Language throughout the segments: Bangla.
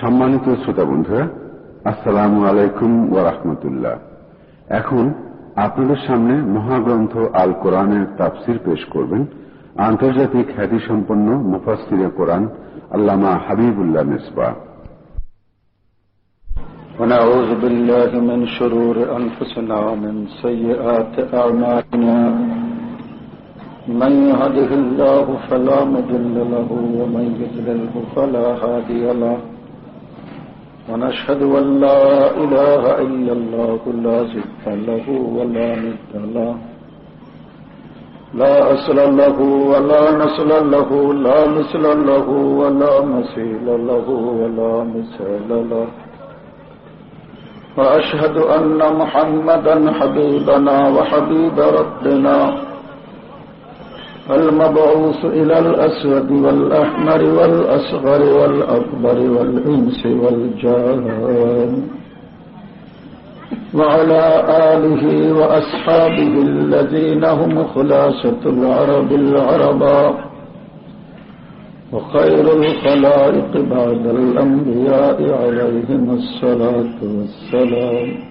সম্মানিত শ্রোতা বন্ধুরা আসসালামু আলাইকুম ওরহমতুল্লাহ এখন আপনাদের সামনে মহাগ্রন্থ আল কোরআনের তাফসির পেশ করবেন আন্তর্জাতিক খ্যাতিসম্পন্ন মুফাসিরে কোরআন আল্লামা হাবিবুল্লাহ মিসবা ونعوذ بالله من شرور أنفسنا ومن سيئات أعمالنا من يهده الله فلا مضل له ومن يضلله فلا هادي له ونشهد أن لا إله إلا الله لا زد له ولا ند له. لا أصل له ولا نصل له لا مثل له ولا مثيل له ولا مثال له. وأشهد أن محمدا حبيبنا وحبيب ربنا. المبعوث إلى الأسود والأحمر والأصغر والأكبر والإنس والجان. وعلى آله وأصحابه الذين هم خلاصة العرب العرباء وخير الخلائق بعد الأنبياء عليهم الصلاة والسلام.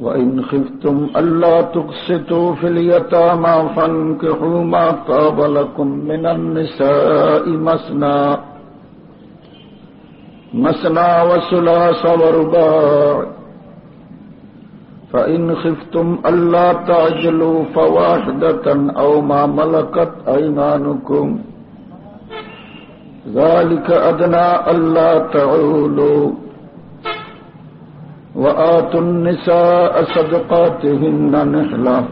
وإن خفتم ألا تقسطوا في اليتامى فانكحوا ما طاب لكم من النساء مسنا مسنا وسلاس ورباع. فإن خفتم ألا تعجلوا فواحدة أو ما ملكت أيمانكم. ذلك أدنى ألا تعولوا. وآتوا النساء صدقاتهن نحلة.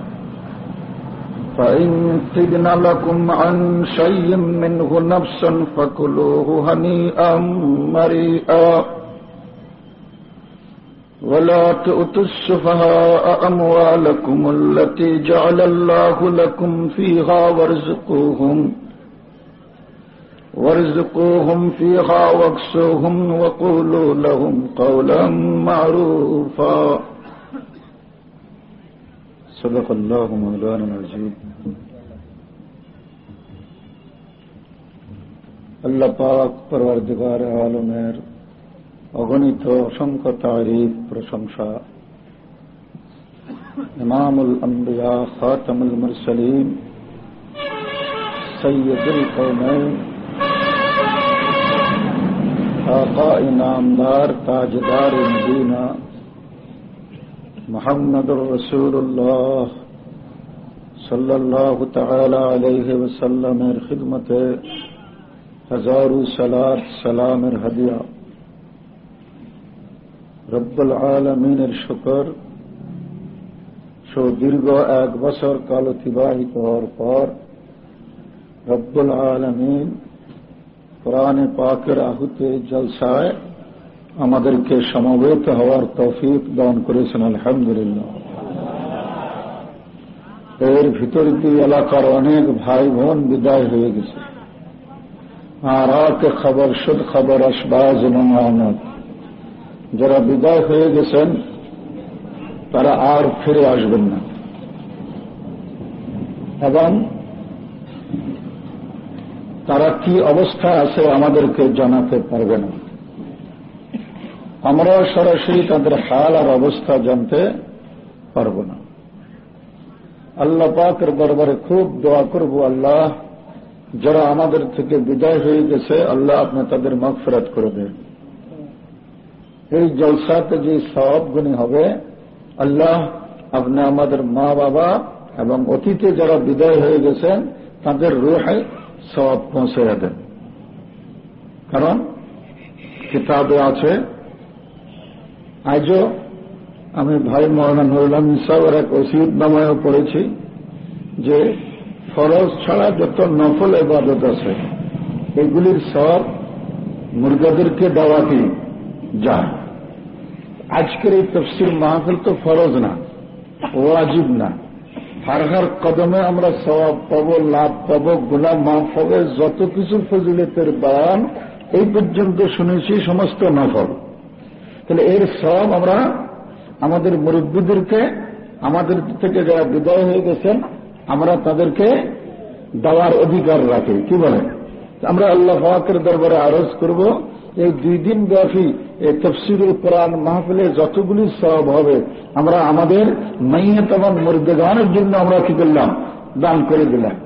فإن تبن لكم عن شيء منه نفسا فكلوه هنيئا مريئا. ولا تؤتوا السفهاء أموالكم التي جعل الله لكم فيها وارزقوهم. وارزقوهم فيها واكسوهم وقولوا لهم قولا معروفا صدق الله مولانا العظيم আল্লাহ পাক পরওয়ারদিগার আলমের অগণিত অসংখ্য তারিফ প্রশংসা ইমামুল আম্বিয়া খাতামুল মুরসালিন সৈয়দুল কৌমাইন آقا انعامدار تاجدار مدینہ محمد الرسول اللہ صلی اللہ تعالی علیہ وسلم خدمت ہزار سلاد سلام ہدیہ رب العالمین شکر. شو دیر ایک بسر کالو تباہی طور پر رب العالمین কোরআনে পাকের আহুতে জলসায় আমাদেরকে সমবেত হওয়ার তৌফিক দান করেছেন, আলহামদুলিল্লাহ। এর ভিতর দিয়ে এলাকার অনেক ভাই বোন বিদায় হয়ে গেছে। আর আকে খবর, শুধ খবর আসবাজ নমানত যারা বিদায় হয়ে গেছেন, তারা আর ফিরে আসবেন না। এবং তারা কি অবস্থা আছে আমাদেরকে জানাতে পারবে না। আমরাও সরাসরি তাদের হাল আর অবস্থা জানতে পারব না। আল্লাহ পাকের দরবারে খুব দোয়া করব আল্লাহ, যারা আমাদের থেকে বিদায় হয়ে গেছে, আল্লাহ আপনি তাদের ফেরত করে দেন। এই জলসাতে যে গুণী হবে, আল্লাহ আপনি আমাদের মা বাবা এবং অতীতে যারা বিদায় হয়ে গেছেন, তাদের রুহে সব পৌঁছে দেন। কারণ কিতাবে আছে, আজও আমি ভাই মৌলানা নুরুল্লাহ সাহেবের এক ওসিদ নামায়ও পড়েছি যে ফরজ ছাড়া যত নফল এবাদত আছে, এগুলির সব মুরগাদেরকে দেওয়াতে যায়। আজকের এই তফসির মাহফিল তো ফরজ না, ওয়াজিব না। হার হার কদমে আমরা সবাব পাবো, লাভ পাবো গুলা মাফ হবে, যত কিছু ফজিলতের বান এই পর্যন্ত শুনেছি সমস্ত নফল। তাহলে এর সব আমরা আমাদের মুরব্বীদেরকে, আমাদের থেকে যারা বিদায় হয়ে গেছেন, আমরা তাদেরকে দেওয়ার অধিকার রাখি। কি বলেন? আমরা আল্লাহ ফাকের দরবারে আরজ করব এই দুই দিন ব্যাপী এই তফসিরুল কোরআন মাহফিলে যতগুলি সব হবে, আমরা আমাদের মাইয়াত এবং মুর্দেগানের জন্য আমরা কি করলাম? দান করে দিলাম।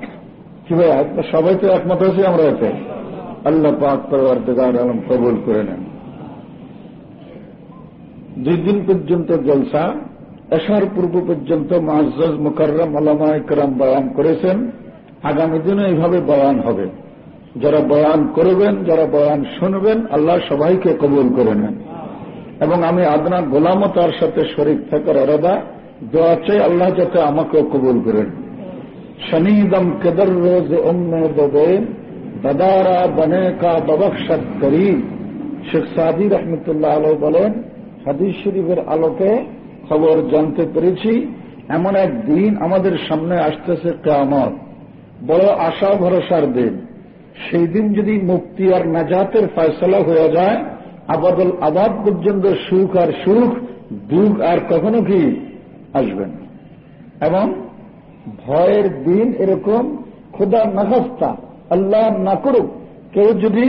কি ভাই সবাই তো একমত আছি আমরা এতে? আল্লাহ পাক পরিবার আলম কবুল করে নেন। দুই দিন পর্যন্ত জলসা এসার পূর্ব পর্যন্ত মাহজাজ মুকাররম আলামা ইকরাম বয়ান করেছেন। আগামী দিনে এইভাবে বয়ান হবে। যারা বয়ান করবেন, যারা বয়ান শুনবেন, আল্লাহ সবাইকে কবুল করে নেন। এবং আমি আদনা গোলামও তার সাথে শরিক থাকার আলাদা দোয়া চাই আল্লাহ যাতে আমাকেও কবুল করেন। শনিদম কেদর রোজ দাদারা বনে কা ববক্ষত করি। শেখ সাদি রহমতুল্লাহ আলো বলেন, হাদিস শরীফের আলোকে খবর জানতে পেরেছি, এমন এক দিন আমাদের সামনে আসতেছে কেমত বড় আশা ভরসার দিন। সেই দিন যদি মুক্তি আর নাজাতের ফয়সলা হয়ে যায়, আবাদল আবাদ পর্যন্ত সুখ আর সুখ, দুঃখ আর কখনো কি আসবেন এবং ভয়ের দিন এরকম, খোদা নাহস্তা আল্লাহ না করুক, কেউ যদি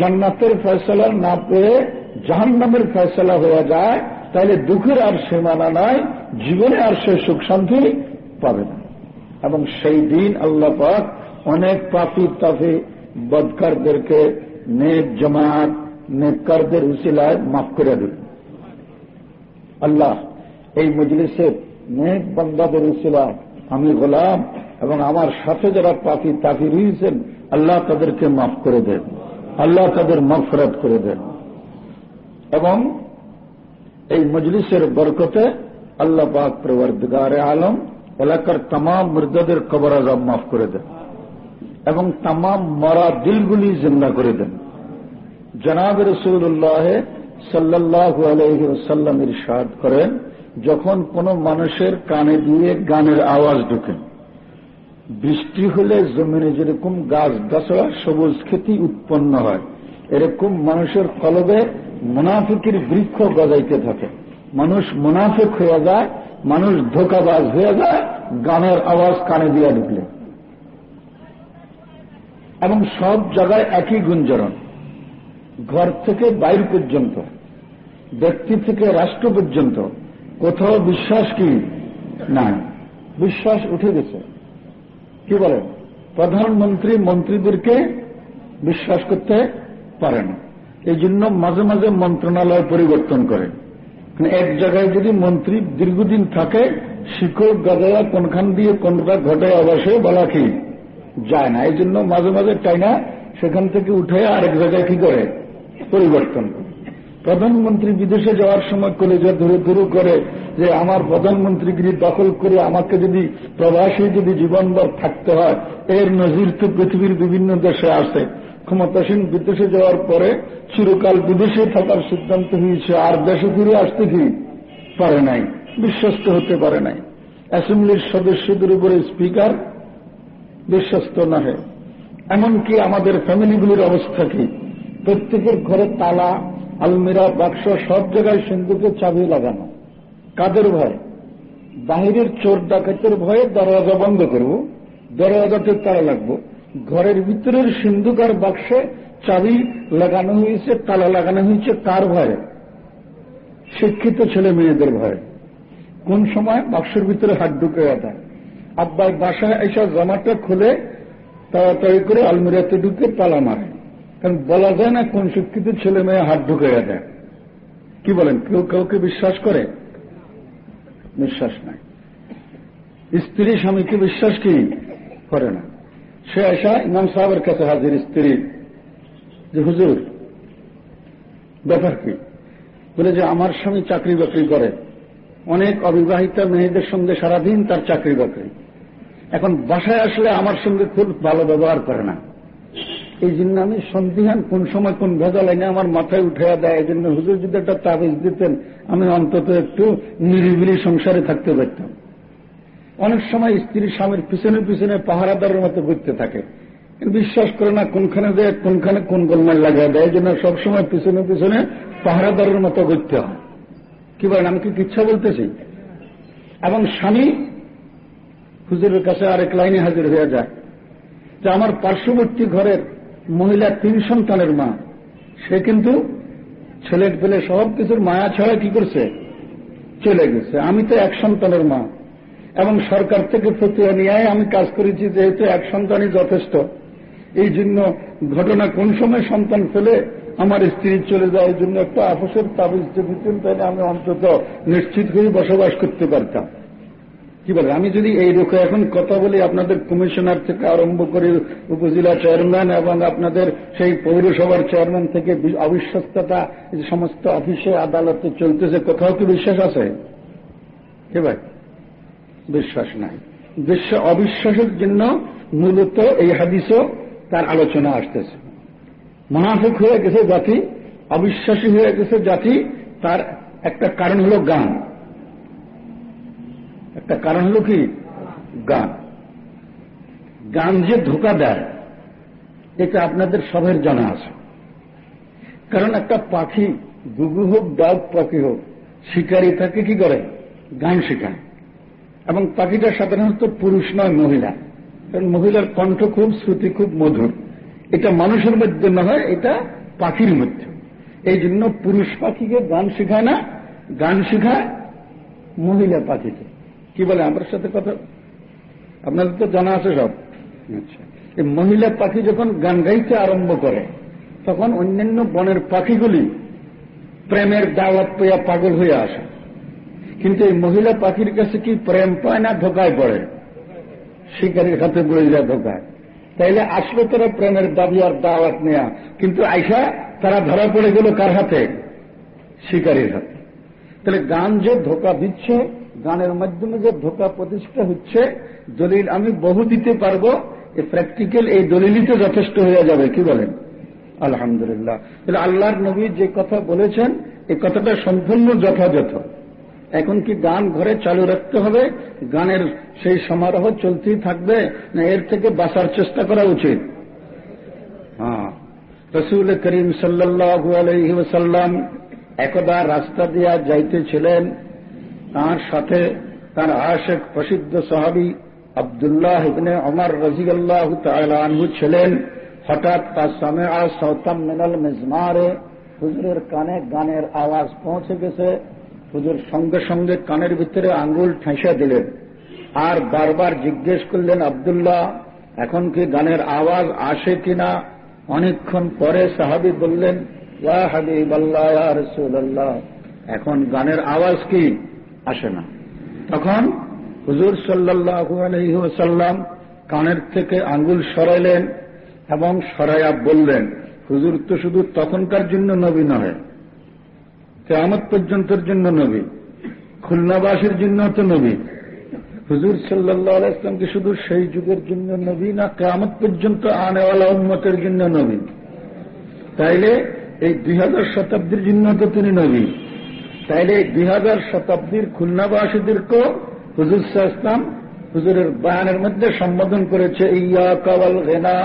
জান্নাতের ফয়সলা না পেয়ে জাহান নামের ফয়সলা হয়ে যায়, তাহলে দুঃখের আর সীমানা নাই, জীবনে আর সে সুখ শান্তি পাবে না। এবং সেই দিন আল্লাহ পাক অনেক পাপি তাফি বদকারদেরকে নেক জমাত নেককারদের উসিলায় মাফ করে দেবে আল্লাহ, এই মজলিসের নেক বন্দাদের উসিলায় আমি গোলাম এবং আমার সাথে যারা পাপি তাফি রয়েছেন, আল্লাহ তাদেরকে মাফ করে দেন। আল্লাহ তাদের মফরত করে দেন। এবং এই মজলিসের বরকতে আল্লাহ পাক প্রবর্তগারে আলম, এলাকার তাম মৃতদের কবর আজম মাফ করে দেন। এবং তাম মরা দিলগুলি জিন্দা করে দেন। জনাব রসুল্লাহ সাল্লাহ আলহিসাল্লাম ইরশাদ করেন, যখন কোন মানুষের কানে দিয়ে গানের আওয়াজ ঢুকেন বৃষ্টি হলে জমিনে যেরকম গাছ গাছড়া সবুজ খেতি উৎপন্ন হয়, এরকম মানুষের কলবে মুনাফিকের বৃক্ষ গজাইতে থাকে। মানুষ মুনাফিক হয়ে যায়, মানুষ ধোকাবাজ হয়ে যায়, গানের আওয়াজ কানে দিয়ে ঢুকলে। এবং সব জায়গায় একই গুঞ্জরণ। ঘর থেকে বাইর পর্যন্ত, ব্যক্তি থেকে রাষ্ট্র পর্যন্ত কোথাও বিশ্বাস কি নাই? বিশ্বাস উঠে গেছে। কি বলেন প্রধানমন্ত্রী মন্ত্রীদেরকে বিশ্বাস করতে পারে না। এই জন্য মাঝে মাঝে মন্ত্রণালয় পরিবর্তন করে। এক জায়গায় যদি মন্ত্রী দীর্ঘদিন থাকে শিক্ষক গাদায়া কোনখান দিয়ে কোনটা ঘটে অবশ্যই বলা কি যায় না। এই জন্য মাঝে মাঝে টাইনা সেখান থেকে উঠে আরেক জায়গায় কি করে? পরিবর্তন প্রধানমন্ত্রী বিদেশে যাওয়ার সময় কলেজে ধরে ধরে করে যে, আমার প্রধানমন্ত্রীগিরি দখল করে আমাকে যদি প্রবাসী যদি জীবনভর থাকতে হয়, এর নজির তো পৃথিবীর বিভিন্ন দেশে আসে ক্ষমতাসীন বিদেশে যাওয়ার পরে চিরকাল বিদেশে থাকার সিদ্ধান্ত হয়েছে আর দেশে ফিরে আসতে কি পারে নাই, বিশ্বস্ত হতে পারে নাই। অ্যাসেম্বলির সদস্যদের উপরে স্পিকার বিশ্বস্ত নহে। এমনকি আমাদের ফ্যামিলিগুলির অবস্থা কি? প্রত্যেকের ঘরে তালা আলমিরা বাক্স, সব জায়গায় সিন্ধুকে চাবি লাগানো। কাদের ভয়? বাহিরের চোর ডাকাতের ভয়ে দরওয়াজা বন্ধ করব, দরওয়াজাতে তালা লাগবো। ঘরের ভিতরের সিন্ধুক আর বাক্সে চাবি লাগানো হয়েছে, তালা লাগানো হয়েছে, কার ভয়ে? শিক্ষিত ছেলে মেয়েদের ভয়ে। কোন সময় বাক্সের ভিতরে হাত ঢুকে দেয়? আব্বার বাসায় এসব জামাটা খুলে তাড়াতাড়ি করে আলমিরাতে ঢুকে তালা মারে। কারণ বলা যায় না কোন শিক্ষিত ছেলে মেয়ে হাত ঢুকে দেয়। কি বলেন, কেউ কাউকে বিশ্বাস করে? বিশ্বাস নাই। স্ত্রী স্বামীকে বিশ্বাস কি করে না? সে আসা ইমাম সাহেবের কাছে হাজির স্ত্রী। যে হুজুর, ব্যাপার কি? বলে যে আমার স্বামী চাকরি বাকরি করে। অনেক অবিবাহিতা মেয়েদের সঙ্গে সারাদিন তার চাকরি বাকরি এখন বাসায় আসলে আমার সঙ্গে খুব ভালো ব্যবহার করে না। এই জন্য আমি সন্দিহান কোন সময় কোন ভেজাল এনে আমার মাথায় উঠে দেয়। এই জন্য হুজুর যদি একটা তাবিজ দিতেন, আমি অন্তত একটু নিরিবিলি সংসারে থাকতে পারতাম। অনেক সময় স্ত্রী স্বামীর পিছনে পিছনে পাহারাদারের মতো ঘুরতে থাকে। বিশ্বাস করে না কোনখানে দেয় কোনখানে কোন গোলমাল লাগিয়ে দেয়। জন্য সবসময় পিছনে পিছনে পাহারাদারের মতো ঘুরতে হয়। কি বলেন, আমি কি ইচ্ছা বলতেছি? এবং স্বামী হুজুরের কাছে আরেক লাইনে হাজির হয়ে যায় যে আমার পার্শ্ববর্তী ঘরের মহিলা তিন সন্তানের মা। সে কিন্তু ছেলের পেলে সব কিছুর মায়া ছাড়া কি করছে? চলে গেছে। আমি তো এক সন্তানের মা। এবং সরকার থেকে ফতুয়া নিয়ে আমি কাজ করেছি যেহেতু এক সন্তানই যথেষ্ট। এই জন্য ঘটনা কোন সময় সন্তান ফেলে আমার স্ত্রী চলে যায়, এই জন্য একটা আপসের তাবিজ দিতেন, তাহলে আমি অন্তত নিশ্চিত হয়ে বসবাস করতে পারতাম। কি বলে? আমি যদি এই রুখে এখন কথা বলি, আপনাদের কমিশনার থেকে আরম্ভ করে উপজেলা চেয়ারম্যান এবং আপনাদের সেই পৌরসভার চেয়ারম্যান থেকে অবিশ্বস্ততা সমস্ত অফিসে, আদালতে চলতেছে, কোথাও কি বিশ্বাস আছে? কি ভাই? বিশ্বাস নাই। বিশ্ব অবিশ্বাসের জন্য মূলত এই হাদিসও তার আলোচনা আসতেছে। মহাফিক হয়ে গেছে জাতি, অবিশ্বাসী হয়ে গেছে জাতি, তার একটা কারণ হল গান একটা কারণ হল কি? গান। গান যে ধোকা দেয়, এটা আপনাদের সবের জানা আছে। কারণ একটা পাখি গুগু হোক ডাক পাখি হোক, শিকারী তাকে কি করে? গান শেখায়। এবং পাখিটা সাধারণত পুরুষ নয়, মহিলা। কারণ মহিলার কণ্ঠ খুব, শ্রুতি খুব মধুর। এটা মানুষের মধ্যে না হয়, এটা পাখির মধ্যে। এই জন্য পুরুষ পাখিকে গান শেখায় না, গান শেখায় মহিলা পাখিকে। কি বলে আমার সাথে কথা? আপনাদের তো জানা আছে সব। আচ্ছা। এই মহিলা পাখি যখন গান গাইতে আরম্ভ করে তখন অন্যান্য বনের পাখিগুলি প্রেমের দাওয়াত পেয়া পাগল হয়ে আসে। কিন্তু এই মহিলা পাখির কাছে কি প্রেম পায় না ধোকায় পড়ে? শিকারীর হাতে বলে যায় ধোকায়। তাইলে আসলে তারা প্রেমের দাবি আর দাওয়াত নেয়া। কিন্তু আইসা তারা ধরা পড়ে গেল কার হাতে? শিকারীর হাতে। তাহলে গান যে ধোকা দিচ্ছে গানের মাধ্যমে যে ধোকা প্রতিষ্ঠা হচ্ছে, দলিল আমি বহু দিতে পারব। এই প্র্যাকটিক্যাল এই দলিলই তো যথেষ্ট হয়ে যাবে, কি বলেন? আলহামদুলিল্লাহ। তাহলে আল্লাহর নবী যে কথা বলেছেন এই কথাটা সম্পূর্ণ যথাযথ। এখন কি গান ঘরে চালু রাখতে হবে? গানের সেই সমারোহ চলতেই থাকবে, না এর থেকে বাঁচার চেষ্টা করা উচিত? হ্যাঁ। রসুল করিম সাল্লাহ আলহি ওসাল্লাম একদা রাস্তা দিয়া যাইতেছিলেন। তার সাথে তার আশেক প্রসিদ্ধ সাহাবি আবদুল্লাহ ইবনে অমর রাজিয়াল্লাহ আনহু ছিলেন। হঠাৎ তার সামনে আর সৌতম মিনাল মেজমারে হুজুরের কানে গানের আওয়াজ পৌঁছে গেছে। হুজুর সঙ্গে সঙ্গে কানের ভিতরে আঙ্গুল ঠেসে দিলেন। আর বারবার জিজ্ঞেস করলেন, আবদুল্লাহ, এখন কি গানের আওয়াজ আসে কিনা? অনেকক্ষণ পরে সাহাবি বললেন, ইয়া হাবিব আল্লাহ রসুল্লাহ এখন গানের আওয়াজ কি? আসে না। তখন হুজুর সাল্লাহু আলহিহাসাল্লাম কানের থেকে আঙ্গুল সরাইলেন এবং সরাইয়া বললেন, হুজুর তো শুধু তখনকার জন্য নবী নয় কেয়ামত পর্যন্তের জন্য নবী, খুলনাবাসীর জন্য তো নবী। হুজুর সাল্লাহ ইসলাম কি শুধু সেই যুগের জন্য নবী না কেমত পর্যন্ত আনেওয়ালা উন্মতের জন্য নবী? তাইলে এই দুই হাজার শতাব্দীর জন্য তো তিনি নবী। তাইলে দুই হাজার শতাব্দীর খুলনাবাসীদেরকেও হুজুর শাহ ইসলাম হুজুরের বয়ানের মধ্যে সম্বোধন করেছে, ইয়া কাওয়াল গেনা,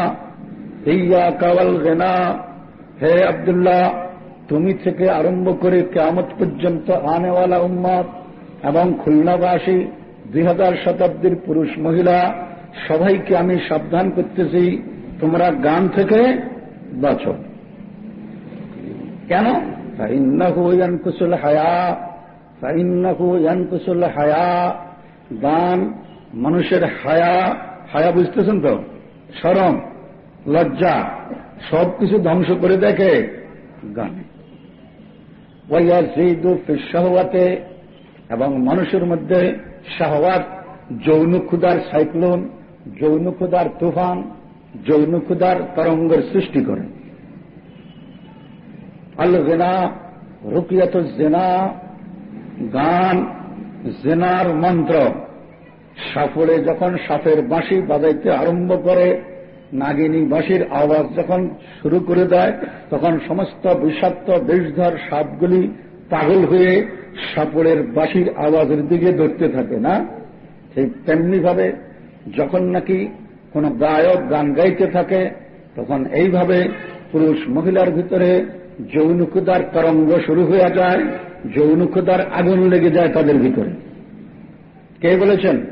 ইয়া কাওয়াল গেনা, হে আবদুল্লাহ, তুমি থেকে আরম্ভ করে কেমত পর্যন্ত আনেওয়ালা উম্মত এবং খুলনাবাসী দুই হাজার শতাব্দীর পুরুষ মহিলা, সবাইকে আমি সাবধান করতেছি, তোমরা গান থেকে বাঁচো। কেন? কুশল হায়া কুশল হায়া গান মানুষের হায়া হায়া বুঝতেছেন তো? সরম লজ্জা সব কিছু ধ্বংস করে দেখে গানে। শাহওয়াতে, এবং মানুষের মধ্যে শাহওয়াত যৌন ক্ষুদার সাইক্লোন যৌন ক্ষুদার তুফান যৌন ক্ষুদার তরঙ্গের সৃষ্টি করে। আল জেনা রুকিয়াত জেনা গান জেনার মন্ত্র সাফরে যখন সাপের বাঁশি বাজাইতে আরম্ভ করে, নাগিনী বাঁশির আওয়াজ যখন শুরু করে দেয়, তখন সমস্ত বিষাক্ত বিষধর সাপগুলি পাগল হয়ে সাপড়ের বাঁশির আওয়াজের দিকে ধরতে থাকে, না? ঠিক তেমনিভাবে যখন নাকি কোন গায়ক গান গাইতে থাকে, তখন এইভাবে পুরুষ মহিলার ভিতরে যৌনকুদার তরঙ্গ শুরু হয়ে যায়, যৌনকুদার আগুন লেগে যায় তাদের ভিতরে। কে বলেছেন?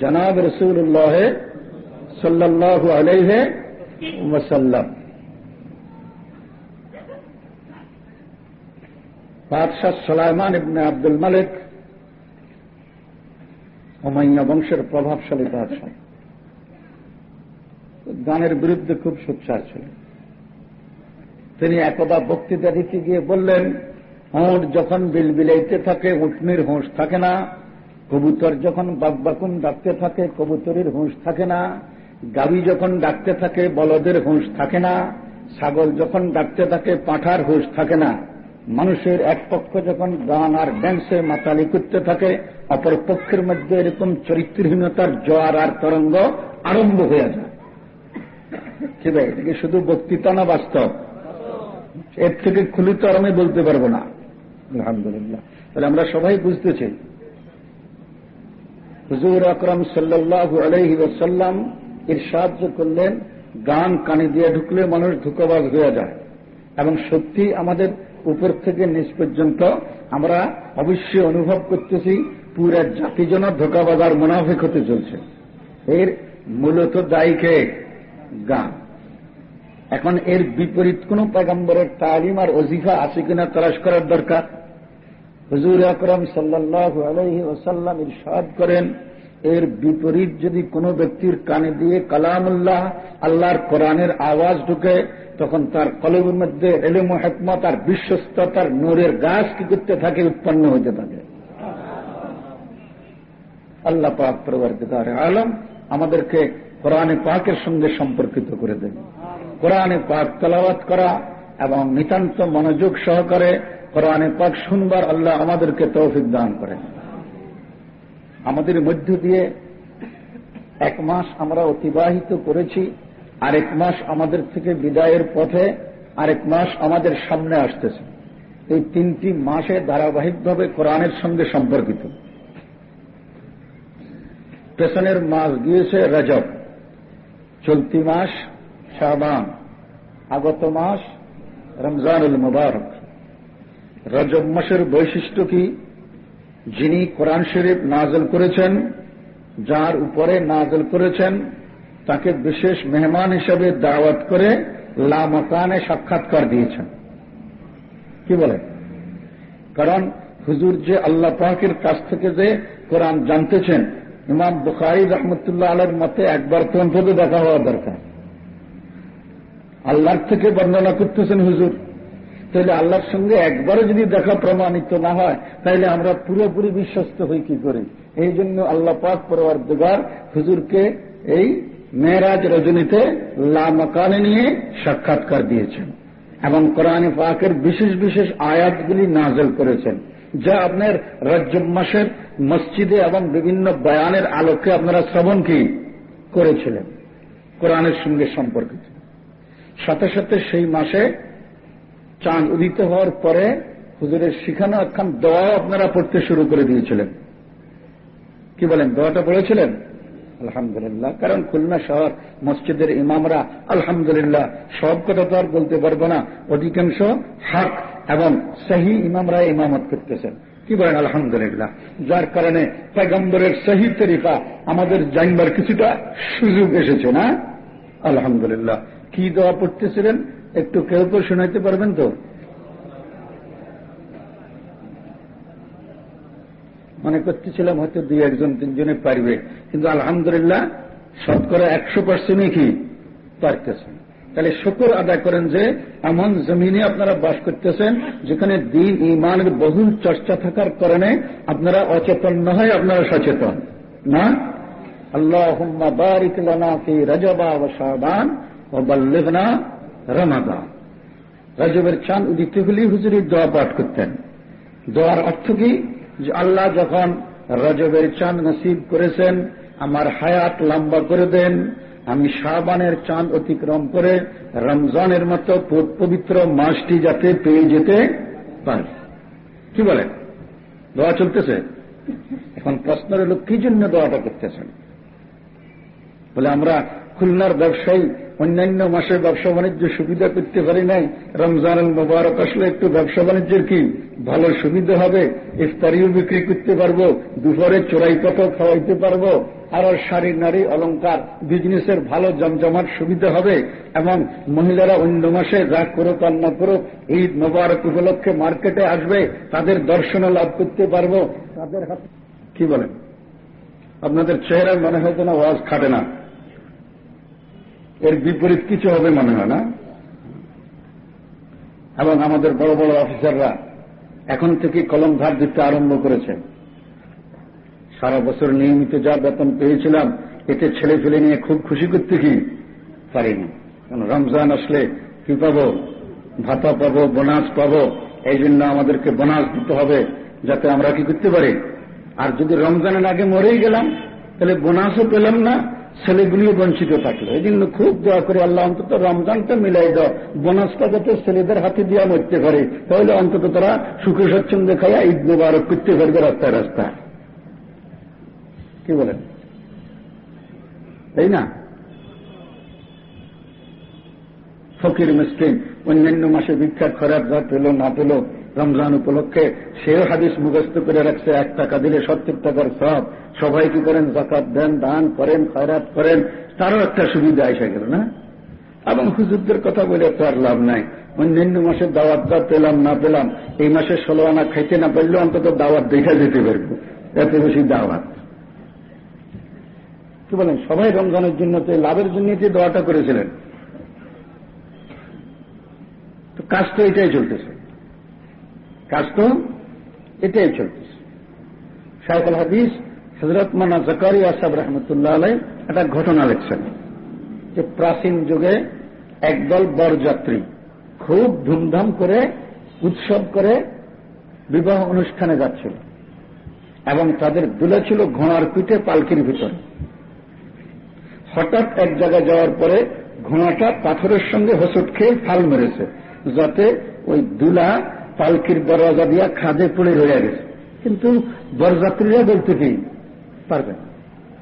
জনাব রসুল্লাহ সাল্লাহ আলাইহে ওয়াসাল্লাম। বাদশাহ সালাইমান ইবনে আব্দুল মালিক ওমাইয়া বংশের প্রভাবশালী বাদশাহ। গানের বিরুদ্ধে খুব সোচ্চার ছিলেন। তিনি একদা বক্তৃতা দিতে গিয়ে বললেন, হোঁট যখন বিলবিলাইতে থাকে উঠনির হোঁস থাকে না। কবুতর যখন বাকবাকুন ডাকতে থাকে, কবুতরের হোঁস থাকে না। গাবি যখন ডাকতে থাকে, বলদের হোঁস থাকে না। ছাগল যখন ডাকতে থাকে, পাঁঠার হোঁস থাকে না। মানুষের এক পক্ষ যখন গান আর ড্যান্সে মাতালি করতে থাকে, অপর পক্ষের মধ্যে এরকম চরিত্রহীনতার জোয়ার আর তরঙ্গ আরম্ভ হয়ে যায়। ঠিক আছে এটাকে শুধু বক্তৃতা না, বাস্তব? এর থেকে খুলি তো আর আমি বলতে পারব না। আলহামদুলিল্লাহ। তাহলে আমরা সবাই বুঝতেছি হুজুর আকরম সাল্লাহ আলহি ওসাল্লাম এর সাহায্য করলেন, গান কানে দিয়ে ঢুকলে মানুষ ধুকবাজ হয়ে যায়। এবং সত্যি আমাদের উপর থেকে নিচ পর্যন্ত আমরা অবশ্যই অনুভব করতেছি, পুরা জাতি যেন ধোকাবাজার, মুনাফিক হতে চলছে। এর মূলত দায়ীকে গান। এখন এর বিপরীত কোন পেগম্বরের তালিম আর অজিফা আছে কিনা তলাশ করার দরকার? হুজুর আকরম সাল্লাহ আলহি ওসাল্লাম ইরশাদ করেন, এর বিপরীত যদি কোন ব্যক্তির কানে দিয়ে কালামুল্লাহ, আল্লাহর কোরআনের আওয়াজ ঢুকে, তখন তার কলবের মধ্যে এলেম হেকমত আর বিশ্বস্ততার নূরের গাছ কি করতে থাকে, উৎপন্ন হতে থাকে। আল্লাহ পাক প্রবর্তিকার আলম আমাদেরকে কোরআনে পাকের সঙ্গে সম্পর্কিত করে দেন। কোরআনে পাক তলাবাত করা এবং নিতান্ত মনোযোগ সহকারে কোরআনে পাক শুনবার আল্লাহ আমাদেরকে তৌফিক দান করেন। আমাদের মধ্য দিয়ে এক মাস আমরা অতিবাহিত করেছি, আরেক মাস আমাদের থেকে বিদায়ের পথে, আরেক মাস আমাদের সামনে আসতেছে। এই তিনটি মাসে ধারাবাহিকভাবে কোরআনের সঙ্গে সম্পর্কিত। পেছনের মাস গিয়েছে রজব। চলতি মাস শাহবান আগত মাস রমজানুল মুবারক। রজব মাসের বৈশিষ্ট্য কি? যিনি কোরআন শরীফ নাজল করেছেন, যার উপরে নাজল করেছেন, তাকে বিশেষ মেহমান হিসেবে দাওয়াত করে লামকানে সাক্ষাৎকার দিয়েছেন। কি বলে? কারণ হুজুর যে আল্লাহ পাকের কাছ থেকে যে কোরআন জানতেছেন, ইমাম বুখারি রহমতুল্লাহ আলের মতে একবার তো অন্তত দেখা হওয়া দরকার। আল্লাহর থেকে বর্ণনা করতেছেন হুজুর। তাহলে আল্লাহর সঙ্গে একবারও যদি দেখা প্রমাণিত না হয়, তাহলে আমরা পুরোপুরি বিশ্বস্ত হই কি করি? এই জন্য আল্লাহ পাক পরবার দুগার হুজুরকে এই মেয়েরাজ রজনীতে লামাকানে নিয়ে সাক্ষাৎকার দিয়েছেন এবং কোরআন পাকের বিশেষ বিশেষ আয়াতগুলি নাজল করেছেন, যা আপনার রজ্জব মাসের মসজিদে এবং বিভিন্ন বয়ানের আলোকে আপনারা শ্রবণ কি করেছিলেন? কোরআনের সঙ্গে সম্পর্কিত। সাথে সাথে সেই মাসে চাঁদ উদিত হওয়ার পরে হুজুরের শিখানো একখান দোয়াও আপনারা পড়তে শুরু করে দিয়েছিলেন। কি বলেন, দোয়াটা পড়েছিলেন? আলহামদুলিল্লাহ। কারণ খুলনা শহর, মসজিদের ইমামরা আলহামদুলিল্লাহ সব কথা তো আর বলতে পারব না। অধিকাংশ হক এবং সহি ইমামরা ইমামত করতেছেন। কি বলেন, আলহামদুলিল্লাহ। যার কারণে পেগম্বরের সহি তরিকা আমাদের জানবার কিছুটা সুযোগ এসেছে না? আলহামদুলিল্লাহ। কি দোয়া পড়তেছিলেন? একটু কেউ কেউ শোনাইতে পারবেন তো? মনে করতেছিলাম হয়তো দুই একজন, তিনজনে পারবে। কিন্তু আলহামদুলিল্লাহ, শতকরা একশো পার্সেন্টই কি পারতেছেন তাহলে শুকর আদায় করেন যে, এমন জমিনে আপনারা বাস করতেছেন, যেখানে দিন ইমানের বহুল চর্চা থাকার কারণে আপনারা অচেতন না হয় আপনারা সচেতন। না? আল্লাহ বারিক লানা ফি রজবা ও শাবান। ও বাল্লিগনা রমাদান। রজবের চাঁদ উদিত হলেই হুজুরির দোয়া পাঠ করতেন। দোয়ার অর্থ কি? যে আল্লাহ যখন রজবের চাঁদ নসিব করেছেন, আমার হায়াত লম্বা করে দেন, আমি শাহবানের চাঁদ অতিক্রম করে রমজানের মতো পবিত্র মাসটি যাতে পেয়ে যেতে পারি। কি বলেন? দোয়া চলতেছে? এখন প্রশ্ন হল, কি জন্য দোয়াটা করতেছেন? বলে আমরা খুলনার ব্যবসায়ী অন্যান্য মাসে ব্যবসা বাণিজ্য সুবিধা করতে পারি নাই। রমজান মোবারক আসলে একটু ব্যবসা বাণিজ্যের কি ভালো সুবিধা হবে? ইফতারিও বিক্রি করতে পারব, দুপুরে চোরাই কত খাওয়াইতে পারব, আরও শাড়ি নারী অলঙ্কার বিজনেসের ভালো জমজমাট সুবিধা হবে এবং মহিলারা অন্য মাসে যা করুক, আর না করুক, ঈদ মোবারক উপলক্ষে মার্কেটে আসবে, তাদের দর্শন লাভ করতে পারব। তাদের কি বলেন? আপনাদের চেহারায় মনে হয় যেন ওয়াজ খাটে না। এর বিপরীত কিছু হবে মনে হয় না। এবং আমাদের বড় বড় অফিসাররা এখন থেকে কলম ধার দিতে আরম্ভ করেছেন সারা বছর নিয়মিত যা বেতন পেয়েছিলাম, এতে ছেলে ফেলে নিয়ে খুব খুশি করতে কি পারিনি। কারণ রমজান আসলে কি পাব? ভাতা পাব, বোনাস পাব, এই জন্য আমাদেরকে বোনাস দিতে হবে যাতে আমরা কি করতে পারি। আর যদি রমজানের আগে মরেই গেলাম, তাহলে বোনাসও পেলাম না ছেলেগুলিও বঞ্চিত থাকল। এই জন্য খুব দোয়া করে আল্লাহ অন্তত রমজানটা মিলাই দাও। বোনাসটা যাতে ছেলেদের হাতে দিয়া মরতে পারে। তাহলে অন্তত তারা সুখে স্বচ্ছন্দে খাইয়া ঈদ মোবারক করতে পারবে রাস্তায় রাস্তায়। কি বলেন? তাই না? ফকির মিসকিন অন্যান্য মাসে ভিক্ষা খরার যা পেল না পেল রমজান উপলক্ষে সেও হাদিস মুখস্থ করে রাখছে, এক টাকা দিলে সত্তর টাকার সব। সবাই কি করেন? জাকাত দেন, দান করেন, খয়রাত করেন। তারও একটা সুবিধা এসে গেল, না? এবং হুজুরদের কথা বলে তো আর লাভ নাই। অন্যান্য মাসে দাওয়াত যা পেলাম, না পেলাম, এই মাসে ষোলো আনা খাইতে না পারলে অন্তত দাওয়াত দেখা যেতে পারব। এত বেশি দাওয়াত। কি বলেন? সবাই রমজানের জন্য তো লাভের জন্য যে দোয়াটা করেছিলেন। তো কাজ তো এটাই চলতেছে। কাজ তো এটাই চলতেছে। শাহকুল হাদিস হজরত মানা জকারি আসাব রহমতুল্লাহ আলাই একটা ঘটনা লিখছেন যে প্রাচীন যুগে একদল বরযাত্রী খুব ধুমধাম করে, উৎসব করে বিবাহ অনুষ্ঠানে যাচ্ছিল এবং তাদের দুলে ছিল ঘোড়ার পিঠে পালকির ভিতরে। হঠাৎ এক জায়গায় যাওয়ার পরে ঘোড়াটা পাথরের সঙ্গে হোসট খেয়ে ফাল মেরেছে, যাতে ওই দুলা পালকির দরওয়াজা দিয়া খাদে পড়ে রয়ে গেছে। কিন্তু বরযাত্রীরা বলতে কি পারবে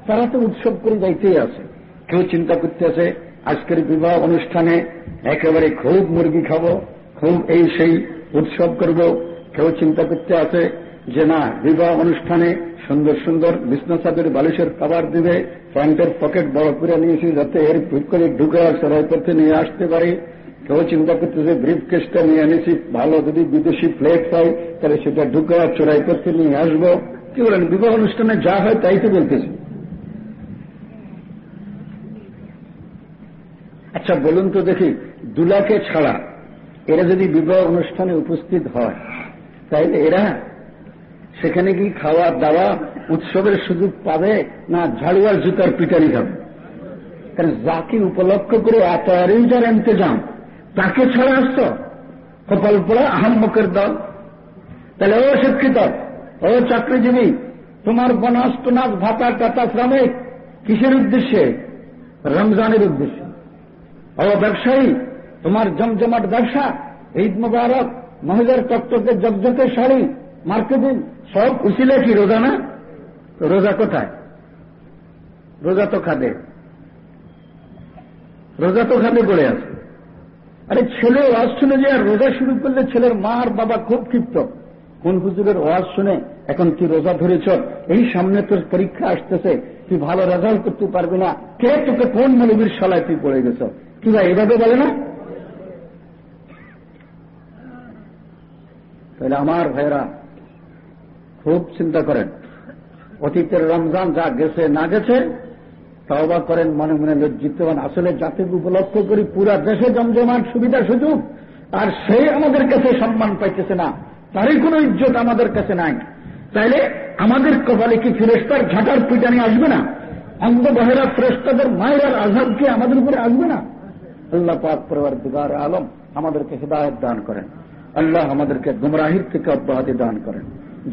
তারা তো উৎসব করে যাইতেই আছে। কেউ চিন্তা করতে আছে আজকের বিবাহ অনুষ্ঠানে একেবারে খুব মুরগি খাব, খুব এই সেই উৎসব করব। কেউ চিন্তা করতে আছে যে না, বিবাহ অনুষ্ঠানে সুন্দর সুন্দর বিষ্ণু চাঁদের, বালিশের খাবার দিবে, প্যান্টের পকেট বড় করে নিয়েছি যাতে এর করে ঢুকে সরাই করতে নিয়ে আসতে পারি। কেউ চিন্তা করতেছে ব্রিফ কেসটা নিয়ে এনেছি, ভালো যদি বিদেশি প্লেট পাই, তাহলে সেটা ঢুকে চোরাই করতে নিয়ে আসব। কি বলেন, বিবাহ অনুষ্ঠানে যা হয় তাই তো বলতেছি। আচ্ছা বলুন তো দেখি, দুলাকে ছাড়া এরা যদি বিবাহ অনুষ্ঠানে উপস্থিত হয় তাইলে এরা সেখানে কি খাওয়া দাওয়া উৎসবের সুযোগ পাবে না ঝাড়ুয়ার জুতার পিটারি খাবে? কারণ যাকে উপলক্ষ করে এত যার ইন্তজাম তাকে ছাড়া আসতো? কপাল পড়ে আহম্মকের দল। তাহলে ও শিক্ষিত, ও চাকরিজীবী, তোমার বনাস টনাস ভাতা, টাতা, শ্রমিক, কিসের উদ্দেশ্যে? রমজানের উদ্দেশ্যে। ও ব্যবসায়ী, তোমার জমজমাট ব্যবসা, ঈদ মুবারক, মহিলার টকটকে জকজকে শাড়ি, মার্কেটিং, সব উচিলে কি রোজা না? রোজা কোথায়? রোজা তো খাদে। রোজা তো খাদে পড়ে আছে। আরে ছেলে ওয়াজ শুনে যে রোজা শুরু করলে ছেলের মা আর বাবা খুব ক্ষিপ্ত। কোন হুজুরের ওয়াজ শুনে এখন কি রোজা ধরেছ? এই সামনে তোর পরীক্ষা আসতেছে, তুই ভালো রেজাল্ট করতে পারবি না। কে তোকে কোন মৌলবীর সলায় তুই পড়ে গেছ? কি ভাই এভাবে বলে না? তাহলে আমার ভাইরা খুব চিন্তা করেন। অতীতের রমজান যা গেছে না গেছে তবা করেন, মনে মনে লজ্জিত হন আসলে জাতিকে উপলক্ষ করি, পুরা দেশে জমজমাট সুবিধা সুযোগ, আর সে আমাদের কাছে সম্মান পাইতেছে না। তারই কোন ইজ্জত আমাদের কাছে নাই। তাইলে আমাদের কপালে কি ফেরেস্তার ঝাঁটার পিটানি আসবে না? অন্ধ বহেরা ফেরেস্তাদের মায়ের আজাদ কি আমাদের উপরে আসবে না? আল্লাহ পাক পরিবার দিগার আলম আমাদেরকে হৃদায়ত দান করেন। আল্লাহ আমাদেরকে গুমরাহির থেকে অব্যাহতি দান করেন।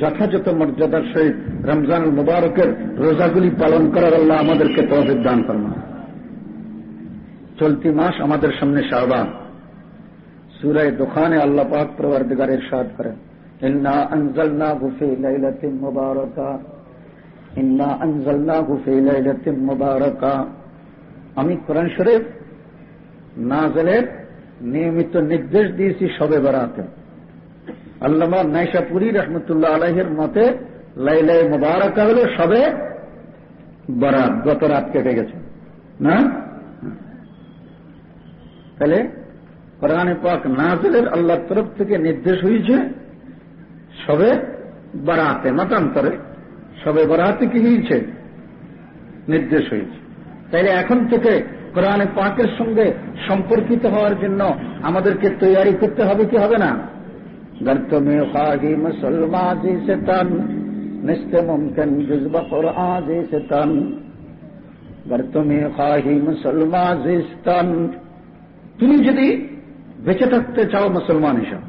যথাযথ মর্যাদার সহিত রমজান মুবারকের রোজাগুলি পালন করার আল্লাহ আমাদেরকে তহবিদ দান করেন। চলতি মাস আমাদের সামনে শাহবান সুরায় দোকানে আল্লাহ পাক প্রবার দিগারের সাদ করেন। ইন্না আনজালনা গুফি লাইলাতিন মুবারকা। ইন্না আনজালনা গুফি লাইলাতিন মুবারকা। আমি কোরআন শরীফ নাজলের নিয়মিত নির্দেশ দিয়েছি সবে বেড়াতে আল্লামা নাইশাপুরি রহমতুল্লাহ আলহের মতে লাইলাই মুবারকা হল সবে বরাত, গত রাত কেটে গেছে। না? তাহলে কোরআনে পাক নাজলের আল্লাহর তরফ থেকে নির্দেশ হয়েছে সবে বরাতে, মতান্তরে সবে বরাতে কি হয়েছে? নির্দেশ হয়েছে। তাইলে এখন থেকে কোরআনে পাকের সঙ্গে সম্পর্কিত হওয়ার জন্য আমাদেরকে তৈরি করতে হবে কি হবে না? মুসলমা জেসে তন নিস্ত মুমকিন জজবা কোরআন জেসে তন গর্ত মে খাহি মুসলমা জেস তন তুমি যদি বেঁচে থাকতে চাও মুসলমান হিসাব,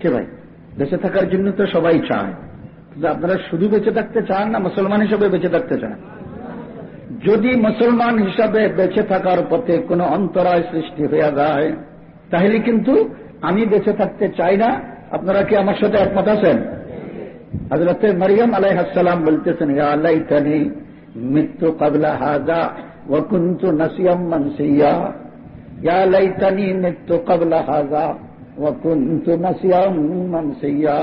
কে ভাই? বেঁচে থাকার জন্য তো সবাই চায়। আপনারা শুধু বেঁচে থাকতে চান না, মুসলমান হিসাবে বেঁচে থাকতে চান? যদি মুসলমান হিসাবে বেঁচে থাকার পথে কোনো অন্তরায় সৃষ্টি হয়ে যায়, তাহলে কিন্তু আমি বেঁচে থাকতে চাই না। আপনারা কি আমার সাথে একমত আছেন? হজরত মরিয়ম আলাইহাসালাম বলতেছেন আল্লাহ তানি মৃত্যু কাবলা হাজা ওকুন্তু নসিয়ম মনসিয়া। ইয়া লাইতানি মৃত্যু কাবলা হাজা ওকুন্তু নসিয়ম মনসিয়া।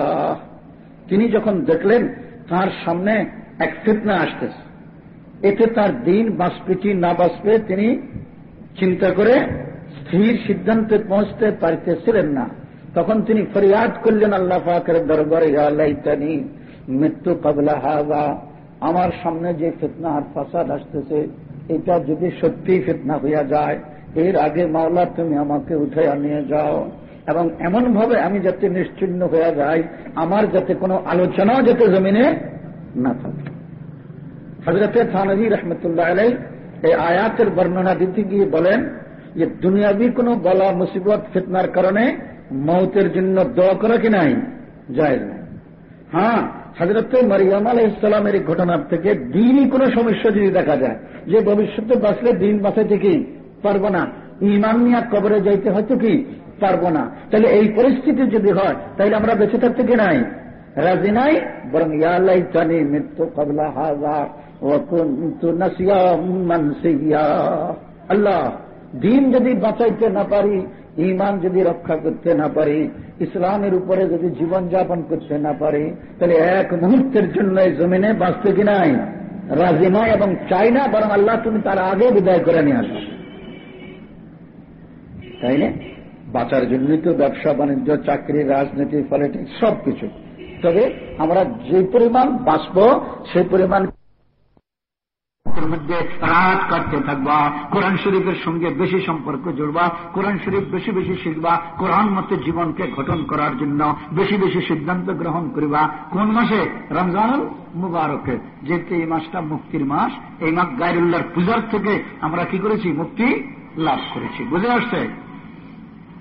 তিনি যখন দেখলেন, তার সামনে এক ফিতনা আসতেছে। এতে তার দিন বাঁচবে কি না বাঁচবে তিনি চিন্তা করে স্থির সিদ্ধান্তে পৌঁছতে পারতেছিলেন না। তখন তিনি ফরিয়াদ করলেন, আল্লাহ পাকের দরবারে আল্লাহতানি মৃত্যু কাবলা হাজা আমার সামনে যে ফিতনা আর ফাসাদ আসতেছে, এটা যদি সত্যি ফিতনা হইয়া যায়, এর আগে মাওলা তুমি আমাকে উঠে নিয়ে যাও। এবং এমন ভাবে আমি যাতে নিশ্চিন্ন হয়ে যাই, আমার যাতে কোনো আলোচনাও যাতে জমিনে না থাকে। হজরতে থানভী রহমতুল্লাহ আলাই এই আয়াতের বর্ণনা দিতে গিয়ে বলেন যে দুনিয়াবি কোন বলা মুসিবত, ফিতনার কারণে মৌতের জন্য দোয়া করা কি নাই? যায় না হ্যাঁ হজরত মরিয়াম আলাহ ইসলামের এই ঘটনার থেকে দিনই কোন সমস্যা যদি দেখা যায়, যে ভবিষ্যতে বাঁচলে দিন বাঁচাইতে কি পারব না? ইমান নিয়ে কবরে যাইতে হয়তো কি পারব না? তাহলে এই পরিস্থিতি যদি হয়, তাহলে আমরা বেঁচে থাকতে কি নাই? রাজি নাই? বরং ইয়ালাই জানি মৃত্যু কবলা হাজা আল্লাহ। দিন যদি বাঁচাইতে না পারি ইমান যদি রক্ষা করতে না পারি, ইসলামের উপরে যদি জীবন যাপন করতে না পারি, তাহলে এক মুহূর্তের জন্য এই জমিনে বাঁচতে কি নাই? রাজি নয় এবং চাই না, বরং আল্লাহ তুমি তার আগে বিদায় করে নিয়ে আসো। তাই না? বাঁচার জন্যই তো ব্যবসা, বাণিজ্য, চাকরি, রাজনীতি পলিটিক্স সবকিছু। তবে আমরা যে পরিমাণ বাঁচব, সেই পরিমাণ মধ্যে রাত কাটতে থাকবা, কোরআন শরীফের সঙ্গে বেশি সম্পর্ক জুড়বা, কোরআন শরীফ বেশি বেশি শিখবা, কোরআন মতো জীবনকে গঠন করার জন্য বেশি বেশি সিদ্ধান্ত গ্রহণ করিবা। কোন মাসে? রমজানুল মুবারকে। যেহেতু এই মাসটা মুক্তির মাস, এই মাস গায়রুল্লাহর পূজার থেকে আমরা কি করেছি? মুক্তি লাভ করেছি। বুঝে আসছে?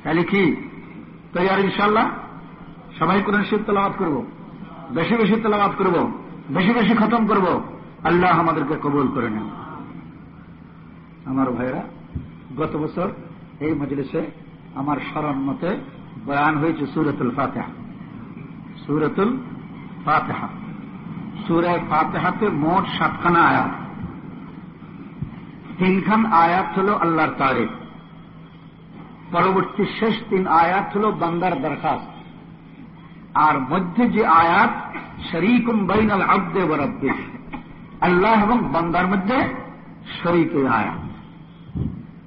তাহলে কি? তৈরি ইনশাল্লাহ সবাই কোরআন শরীফ তেলাওয়াত করব? বেশি বেশি তেলাওয়াত করব? বেশি বেশি খতম করব? আল্লাহ আমাদেরকে কবুল করে নেন। আমার ভাইরা গত বছর এই মজলিসে আমার স্মরণ মতে বয়ান হয়েছে সুরতুল ফাতেহা। সুরতুল ফাতেহা। সুরে ফাতেহাতে মোট সাতখানা আয়াত। তিনখান আয়াত হল আল্লাহর তারিফ। পরবর্তী শেষ তিন আয়াত হল বান্দার দরখাস্ত। আর মধ্যে যে আয়াত, শরিকুম বাইন আল আব্দে বরব্বে আল্লাহ এবং বান্দার মধ্যে শরিক আয়াত।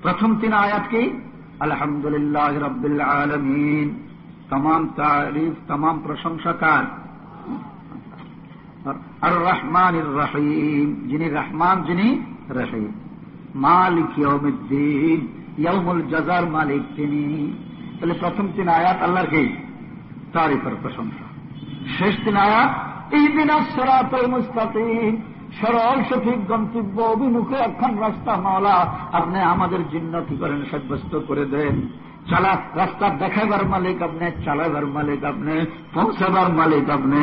প্রথম তিন আয়াত কি? আলহামদুলিল্লাহ রব্বিল আলমিন। তমাম তারিফ, তমাম প্রশংসাকার আর রহমান রহিম। যিনি রহমান, যিনি রহিম। মালিক ইয়মুদ্দিন ইয়মুল জাজার মালিক তিনি। তাহলে প্রথম তিন আয়াত আল্লাহর কি? তারিফের প্রশংসা। শেষ তিন আয়াত এই দিন সরাতল মুস্তাকিম। সরল, সঠিক গন্তব্য অভিমুখে একখান রাস্তা মাওলা। আপনি আমাদের জিন্ন কি করেন? সাব্যস্ত করে দেন। চালা, রাস্তা দেখাবার মালিক আপনি চালাবার মালিক আপনি, পৌঁছাবার মালিক আপনি।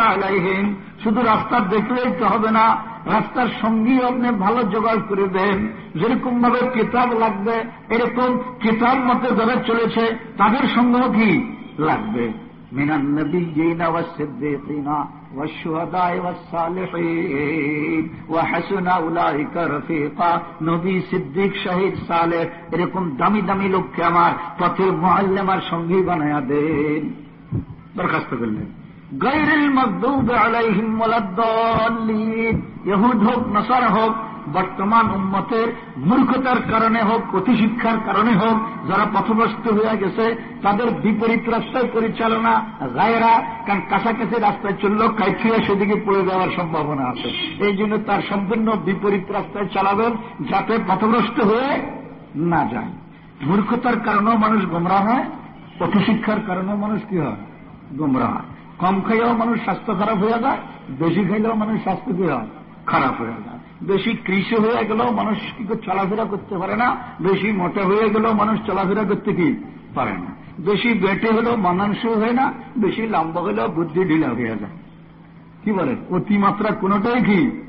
আলাইহিম। শুধু রাস্তা দেখলেই তো হবে না, রাস্তার সঙ্গী আপনি ভালো জোগাড় করে দেন। যেরকম ভাবে কিতাব লাগবে, এরকম কিতাব মতে যারা চলেছে, তাদের সঙ্গেও কি লাগবে? মিনান নবীনা ওয়াসিদ্দিকিনা والشهداء والصالحين وحسن اولئك رفيقا নবী সিদ্দিক শহীদ সালেহ এরকম দামি দামি লোককে আমার পথের মুআল্লিমার সঙ্গী বানায়া দেন দরখাস্ত করলেন গৈরিল মকদুব আলাইহিম ওয়ালাদ্দাল্লিন ইহুদ হোক নসারা হোক বর্তমান উন্মতের মূর্খতার কারণে হোক, অতিশিক্ষার কারণে হোক, যারা পথভ্রষ্ট হয়ে গেছে, তাদের বিপরীত রাস্তায় পরিচালনা গায়েরা, কারণ কাছাকাছি রাস্তায় চললেও কাইফিয়া সেদিকে পড়ে যাওয়ার সম্ভাবনা আছে। এই জন্য তার সম্পূর্ণ বিপরীত রাস্তায় চালাবেন যাতে পথভ্রষ্ট হয়ে না যায়। মূর্খতার কারণেও মানুষ গোমরা হয়, অতিশিক্ষার কারণেও মানুষ কি হয়? গোমরা হয়। কম খাইলেও মানুষ স্বাস্থ্য খারাপ হয়ে যায়, বেশি খাইলেও মানুষ স্বাস্থ্য কি হয়? খারাপ হয়ে যায়। বেশি কৃষি হয়ে গেলেও মানুষ কি চলাফেরা করতে পারে না? বেশি মোটা হয়ে গেলেও মানুষ চলাফেরা করতে কি পারে না? বেশি বেটে হলেও মানাংশ হয় না, বেশি লম্বা হলেও বুদ্ধি ঢিলা হয়ে যায়। কি বলেন অতিমাত্রা কোনটাই কি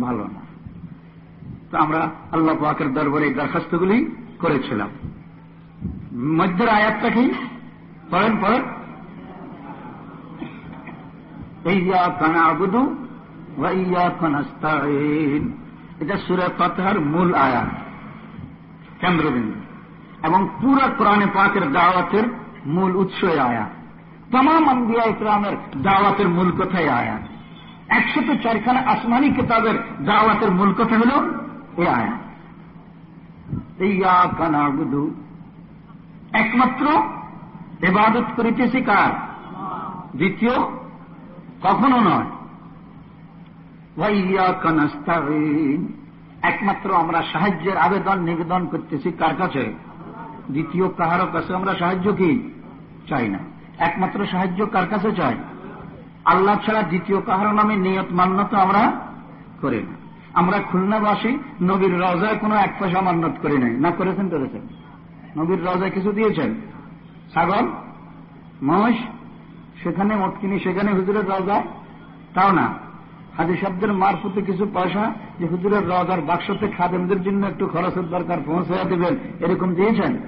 ভালো না। তো আমরা আল্লাহ পাকের দরবারে এই দরখাস্তগুলি করেছিলাম। মধ্যের আয়াতটা কি? পড়েন পড়েন। ইয়া কানা আবুদু এটা সুরে ফাতহার মূল আয়াত। কেন্দ্রবিন্দু। এবং পুরো কোরআনে পাকের দাওয়াতের মূল উৎস আয়াত। তমাম আম্বিয়া ইসলামের দাওয়াতের মূল কথাই আয়াত। একশত চারখানা আসমানি কিতাবের দাওয়াতের মূল কথা হল এ আয়া ইয়া কানা বুধু একমাত্র এবাদত করিতেছি কার? দ্বিতীয় কখনো নয়। একমাত্র আমরা সাহায্যের আবেদন, নিবেদন করতেছি কার কাছে? দ্বিতীয় কাহারও কাছে আমরা সাহায্য কি? চাই না। একমাত্র সাহায্য কার কাছে চাই? আল্লাহ ছাড়া দ্বিতীয় কাহার নামে নিয়ত মান্যত আমরা করি না। আমরা খুলনাবাসী, নবীর রজায় কোনো এক পয়সা মান্যত করি নাই। না করেছেন করেছেন। নবীর রজায় কিছু দিয়েছেন? ছাগল? মহিষ? সেখানে মটকিনি, সেখানে হুজুরের রজায়? তাও না। হাজি শব্দের মারফতে কিছু পয়সা যে হুজুরের রজার বাক্সতে খাদেমদের জন্য একটু খরচের দরকার পৌঁছাইয়া দেবেন, এরকম দিয়েছেন?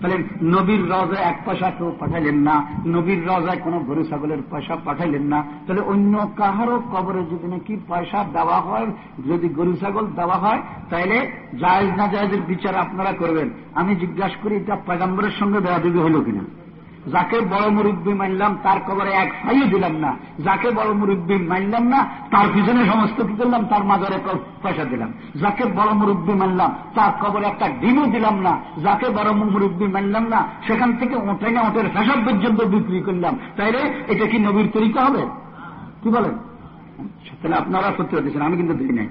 তাহলে নবীর রজায় এক পয়সা কেউ পাঠাইলেন না, নবীর রজায় কোন গরু ছাগলের পয়সা পাঠাইলেন না। তাহলে অন্য কাহারও কবরে যদি নাকি পয়সা দেওয়া হয়, যদি গরু ছাগল দেওয়া হয়, তাহলে জায়জ না জায়জের বিচার আপনারা করবেন। আমি জিজ্ঞাসা করি এটা পয়গাম্বরের সঙ্গে দেওয়া দেবে হলো কিনা? যাকে বড় মুরব্বী মানলাম, তার কবরে এক ফাইও দিলাম না। যাকে বড় মুরব্বী মানলাম না, তার পিছনে সমস্ত কি করলাম? তার মাজারে পয়সা দিলাম। যাকে বড় মুরব্বী মানলাম, তার কবরে একটা ডিমও দিলাম না। যাকে বড় মুরব্বী মানলাম না, সেখান থেকে ওঠে না ওঠের ফেসব পর্যন্ত বিক্রি করলাম। তাইলে এটা কি নবীর তরিকা হবে? কি বলেন? তাহলে আপনারা সত্যি দিচ্ছেন আমি কিন্তু দিই নাই।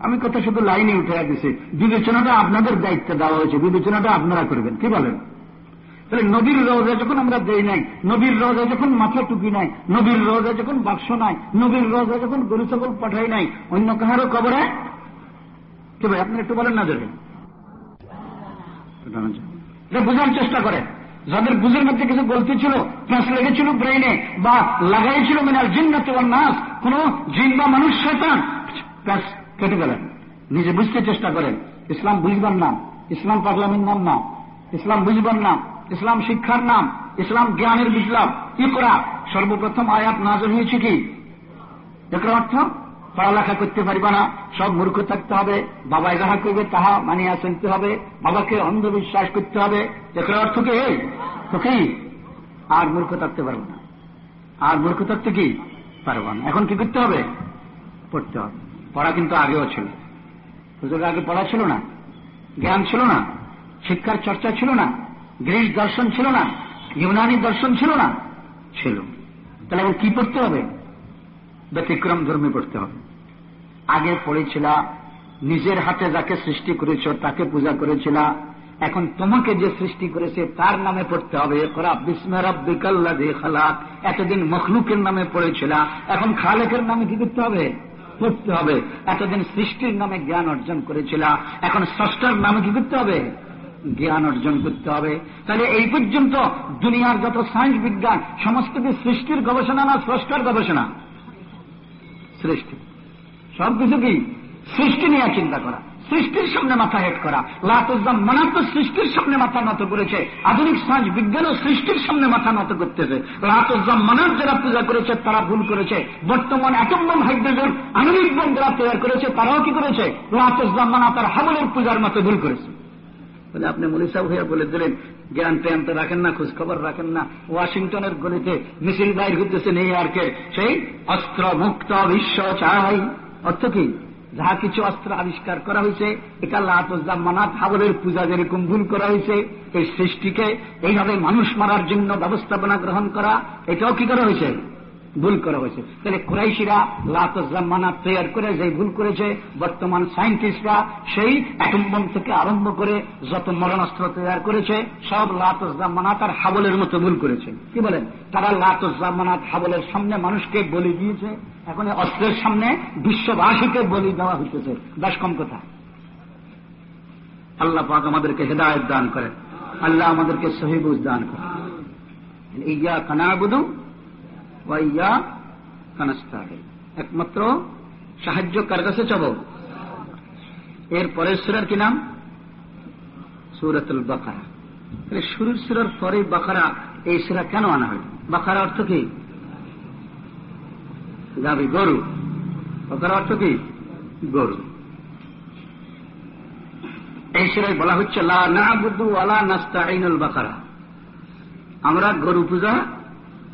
আমি কথা শুধু লাইনে উঠে দিছি। বিবেচনাটা আপনাদের দায়িত্ব দেওয়া হয়েছে, বিবেচনাটা আপনারা করবেন। কি বলেন? তাহলে নবীর রোজা যখন আমরা দেই নাই, নবীর রোজা যখন মাথা টুকি নাই, নবীর রোজা যখন বাক্স নাই, নবীর রোজা যখন গরু, ছাগল পাঠাই নাই, অন্য কাহারও কবরে? কে ভাই আপনি একটু বলেন না যদি এটা বোঝার চেষ্টা করেন যাদের বুঝের মধ্যে কিছু গলতি ছিল, প্যাঁচ লেগেছিল ব্রেইনে, বা লাগাইছিল মিনাল জিন্নাতে নাচ কোন জিন বা মানুষ, শয়তান, প্যাঁচ কেটে গেলেন। নিজে বুঝতে চেষ্টা করেন। ইসলাম বুঝবার নাম, ইসলাম পাগলামির নাম না। ইসলাম বুঝবার নাম। ইসলাম শিক্ষার নাম, ইসলাম জ্ঞানের বিপ্লব ইকরা সর্বপ্রথম আয়াত নাজর হয়েছে কি? একর অর্থ, পড়ালেখা করতে পারবে না, সব মূর্খ থাকতে হবে, বাবা যাহা করবে তাহা মানিয়া চলতে হবে, বাবাকে অন্ধবিশ্বাস করতে হবে একর অর্থ কি? তো কি? আর মূর্খ থাকতে পারব না। আর মূর্খ থাকতে কি? পারব না। এখন কি করতে হবে? পড়তে হবে। পড়া কিন্তু আগেও ছিল। আগে পড়া ছিল না? জ্ঞান ছিল না? শিক্ষার চর্চা ছিল না? গ্রিস দর্শন ছিল না, ইউনানি দর্শন ছিল না, ছিল। তাহলে এখন কি পড়তে হবে? ব্যতিক্রম ধর্মে পড়তে হবে। আগে পড়েছিল, নিজের হাতে যাকে সৃষ্টি করেছ, তাকে পূজা করেছিল। এখন তোমাকে যে সৃষ্টি করেছে, তার নামে পড়তে হবে। খালাক। এতদিন মখলুকের নামে পড়েছিল, এখন খালেকের নামে কি করতে হবে? পড়তে হবে। এতদিন সৃষ্টির নামে জ্ঞান অর্জন করেছিল, এখন স্রষ্টার নামে কি করতে হবে? জ্ঞান অর্জন করতে হবে। তাহলে এই পর্যন্ত দুনিয়ার যত সায়েন্স বিজ্ঞান, সমস্ত সৃষ্টির গবেষণা না স্রষ্টার গবেষণা? সৃষ্টি। সবকিছু কি? সৃষ্টি নিয়ে চিন্তা করা। সৃষ্টির সামনে মাথা হেট করা। লাতুজাম মানাত সৃষ্টির সামনে মাথা নত করেছে। আধুনিক সায়েন্স বিজ্ঞানও সৃষ্টির সামনে মাথা নত করতেছে। লাতুজাম মানাত যারা পূজা করেছে, তারা ভুল করেছে। বর্তমান অ্যাটম বোম হাইড্রোজেন আণবিক বোম যারা তৈরি করেছে, তারাও কি করেছে? লাতুজাম মানা তার হাবলের পূজার মতো ভুল করেছে। বলে আপনি মলিসা হইয়া বলে দিলেন, জ্ঞান ট্যান তো রাখেন না খোঁজ খবর রাখেন না। ওয়াশিংটনের গলিতে মিছিল বাইর হইতেছে নিউ ইয়র্কের সেই অস্ত্র মুক্ত বিশ্ব চাই। অর্থ কি? যাহা কিছু অস্ত্র আবিষ্কার করা হয়েছে এটা লাতুজাম মানাত হাবলের পূজা যেরকম ভুল করা হয়েছে এই সৃষ্টিকে এইভাবে মানুষ মারার জন্য ব্যবস্থাপনা গ্রহণ করা, এটাও কি করা হয়েছে ভুল করা হয়েছে। তাহলে কুরাইশিরা লাতানা তৈরি করে যে ভুল করেছে, বর্তমান সায়েন্টিস্টরা সেই অ্যাটম্বম থেকে আরম্ভ করে যত মরণাস্ত্র তৈরি করেছে, সব লাতানা তার হাবলের মতো ভুল করেছে। কি বলেন? তারা লাতানাত হাবলের সামনে মানুষকে বলি দিয়েছে, এখন অস্ত্রের সামনে বিশ্ববাসীকে বলি দেওয়া হইতেছে। বেশ কম কথা। আল্লাহ পাক আমাদেরকে হেদায়ত দান করেন। আল্লাহ আমাদেরকে সহিবুজ দান করেন। ইয়া কানাবুদু ওয়াইয়া কানাস্তাহে একমাত্র সাহায্য কার কাছে চাব এর পরের সুরার কি নাম সুরাতুল বাকারা তাহলে শুরুর সুরার পরে বাকারা এই সুরা কেন আনা হয় বাকারা অর্থ কি গাবি গরু বাকারা অর্থ কি গরু এই সুরায় বলা হচ্ছে লা না বুদ্ধু আলা নাস্তা বাকারা আমরা গরু পূজা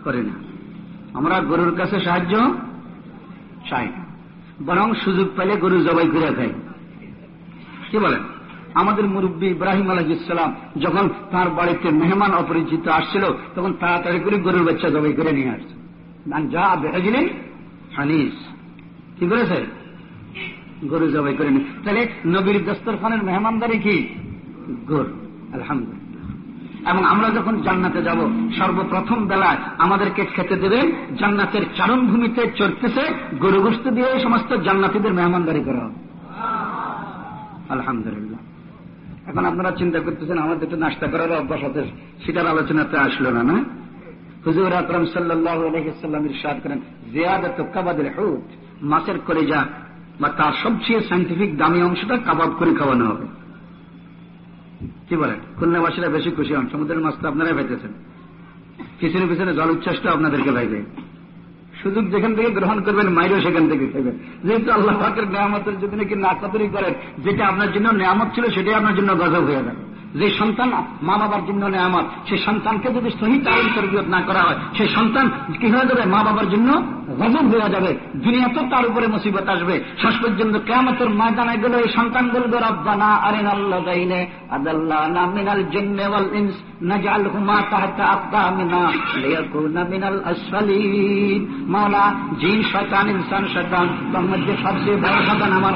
করি না আমরা গরুর কাছে সাহায্য চাই না। বরং সুযোগ পেলে গরু জবাই করে খাই। কি বলেন আমাদের মুরব্বী ইব্রাহিম আলহিসাম যখন তার বাড়িতে মেহমান অপরিচিত আসছিল, তখন তাড়াতাড়ি করে গরুর বাচ্চা জবাই করে নিয়ে আসছে। যা বেড়েছিলেন হানিস। কি করেছে? গরু জবাই করে নিয়ে তাহলে নবীর দস্তরখানের মেহমানদারি কি? গরু। আলহামদুলিল্লাহ। এবং আমরা যখন জান্নাতে যাব, সর্বপ্রথম বেলায় আমাদেরকে খেতে দেবেন জান্নাতের চারণভূমিতে চড়তেছে গরু গোস্ত দিয়ে সমস্ত জান্নাতিদের মেহমানদারি করা হবে। আলহামদুলিল্লাহ। এখন আপনারা চিন্তা করতেছেন, আমাদের একটু নাস্তা করার অভ্যাস আছে, সেটার আলোচনাতে আসলো না না? হুজুর আকরম সাল্লাহাম ইরশাদ করেন, জিয়াদত কাবাদের হুট মাছের কলেজা বা তার সবচেয়ে সাইন্টিফিক দামি অংশটা কাবাব করে খাওয়ানো হবে। কি বলেন? খুলনাবাসীরা বেশি খুশি হন। সমুদ্রের মাছ তো আপনারাই পাইতেছেন পিছনে পিছনে জল উচ্ছ্বাসটা আপনাদেরকে পাইবে সুযোগ যেখান থেকে গ্রহণ করবেন মাইরও সেখান থেকে খাইবেন। যেহেতু আল্লাহ পাকের নিয়ামতের যদি নাকি না কদরি করেন, যেটা আপনার জন্য নিয়ামত ছিল, সেটাই আপনার জন্য গজব হয়ে যাবে। যে সন্তান মা বাবার জন্য নেয়ামত সেই সন্তানকে যদি সহি তালিম তরবিয়ত না করা হয় সেই সন্তান কি হয়ে যাবে? মা বাবার জন্য গজব হয়ে যাবে। দুনিয়া তো তার উপরে মুসিবত আসবে। শেষ পর্যন্ত কেমতের ময়দানে গেলে এই সন্তান বলবে রব্বানা আরেন আল্লাহ আদাল্লাহ মিনাল জিন্নে ইনস আমার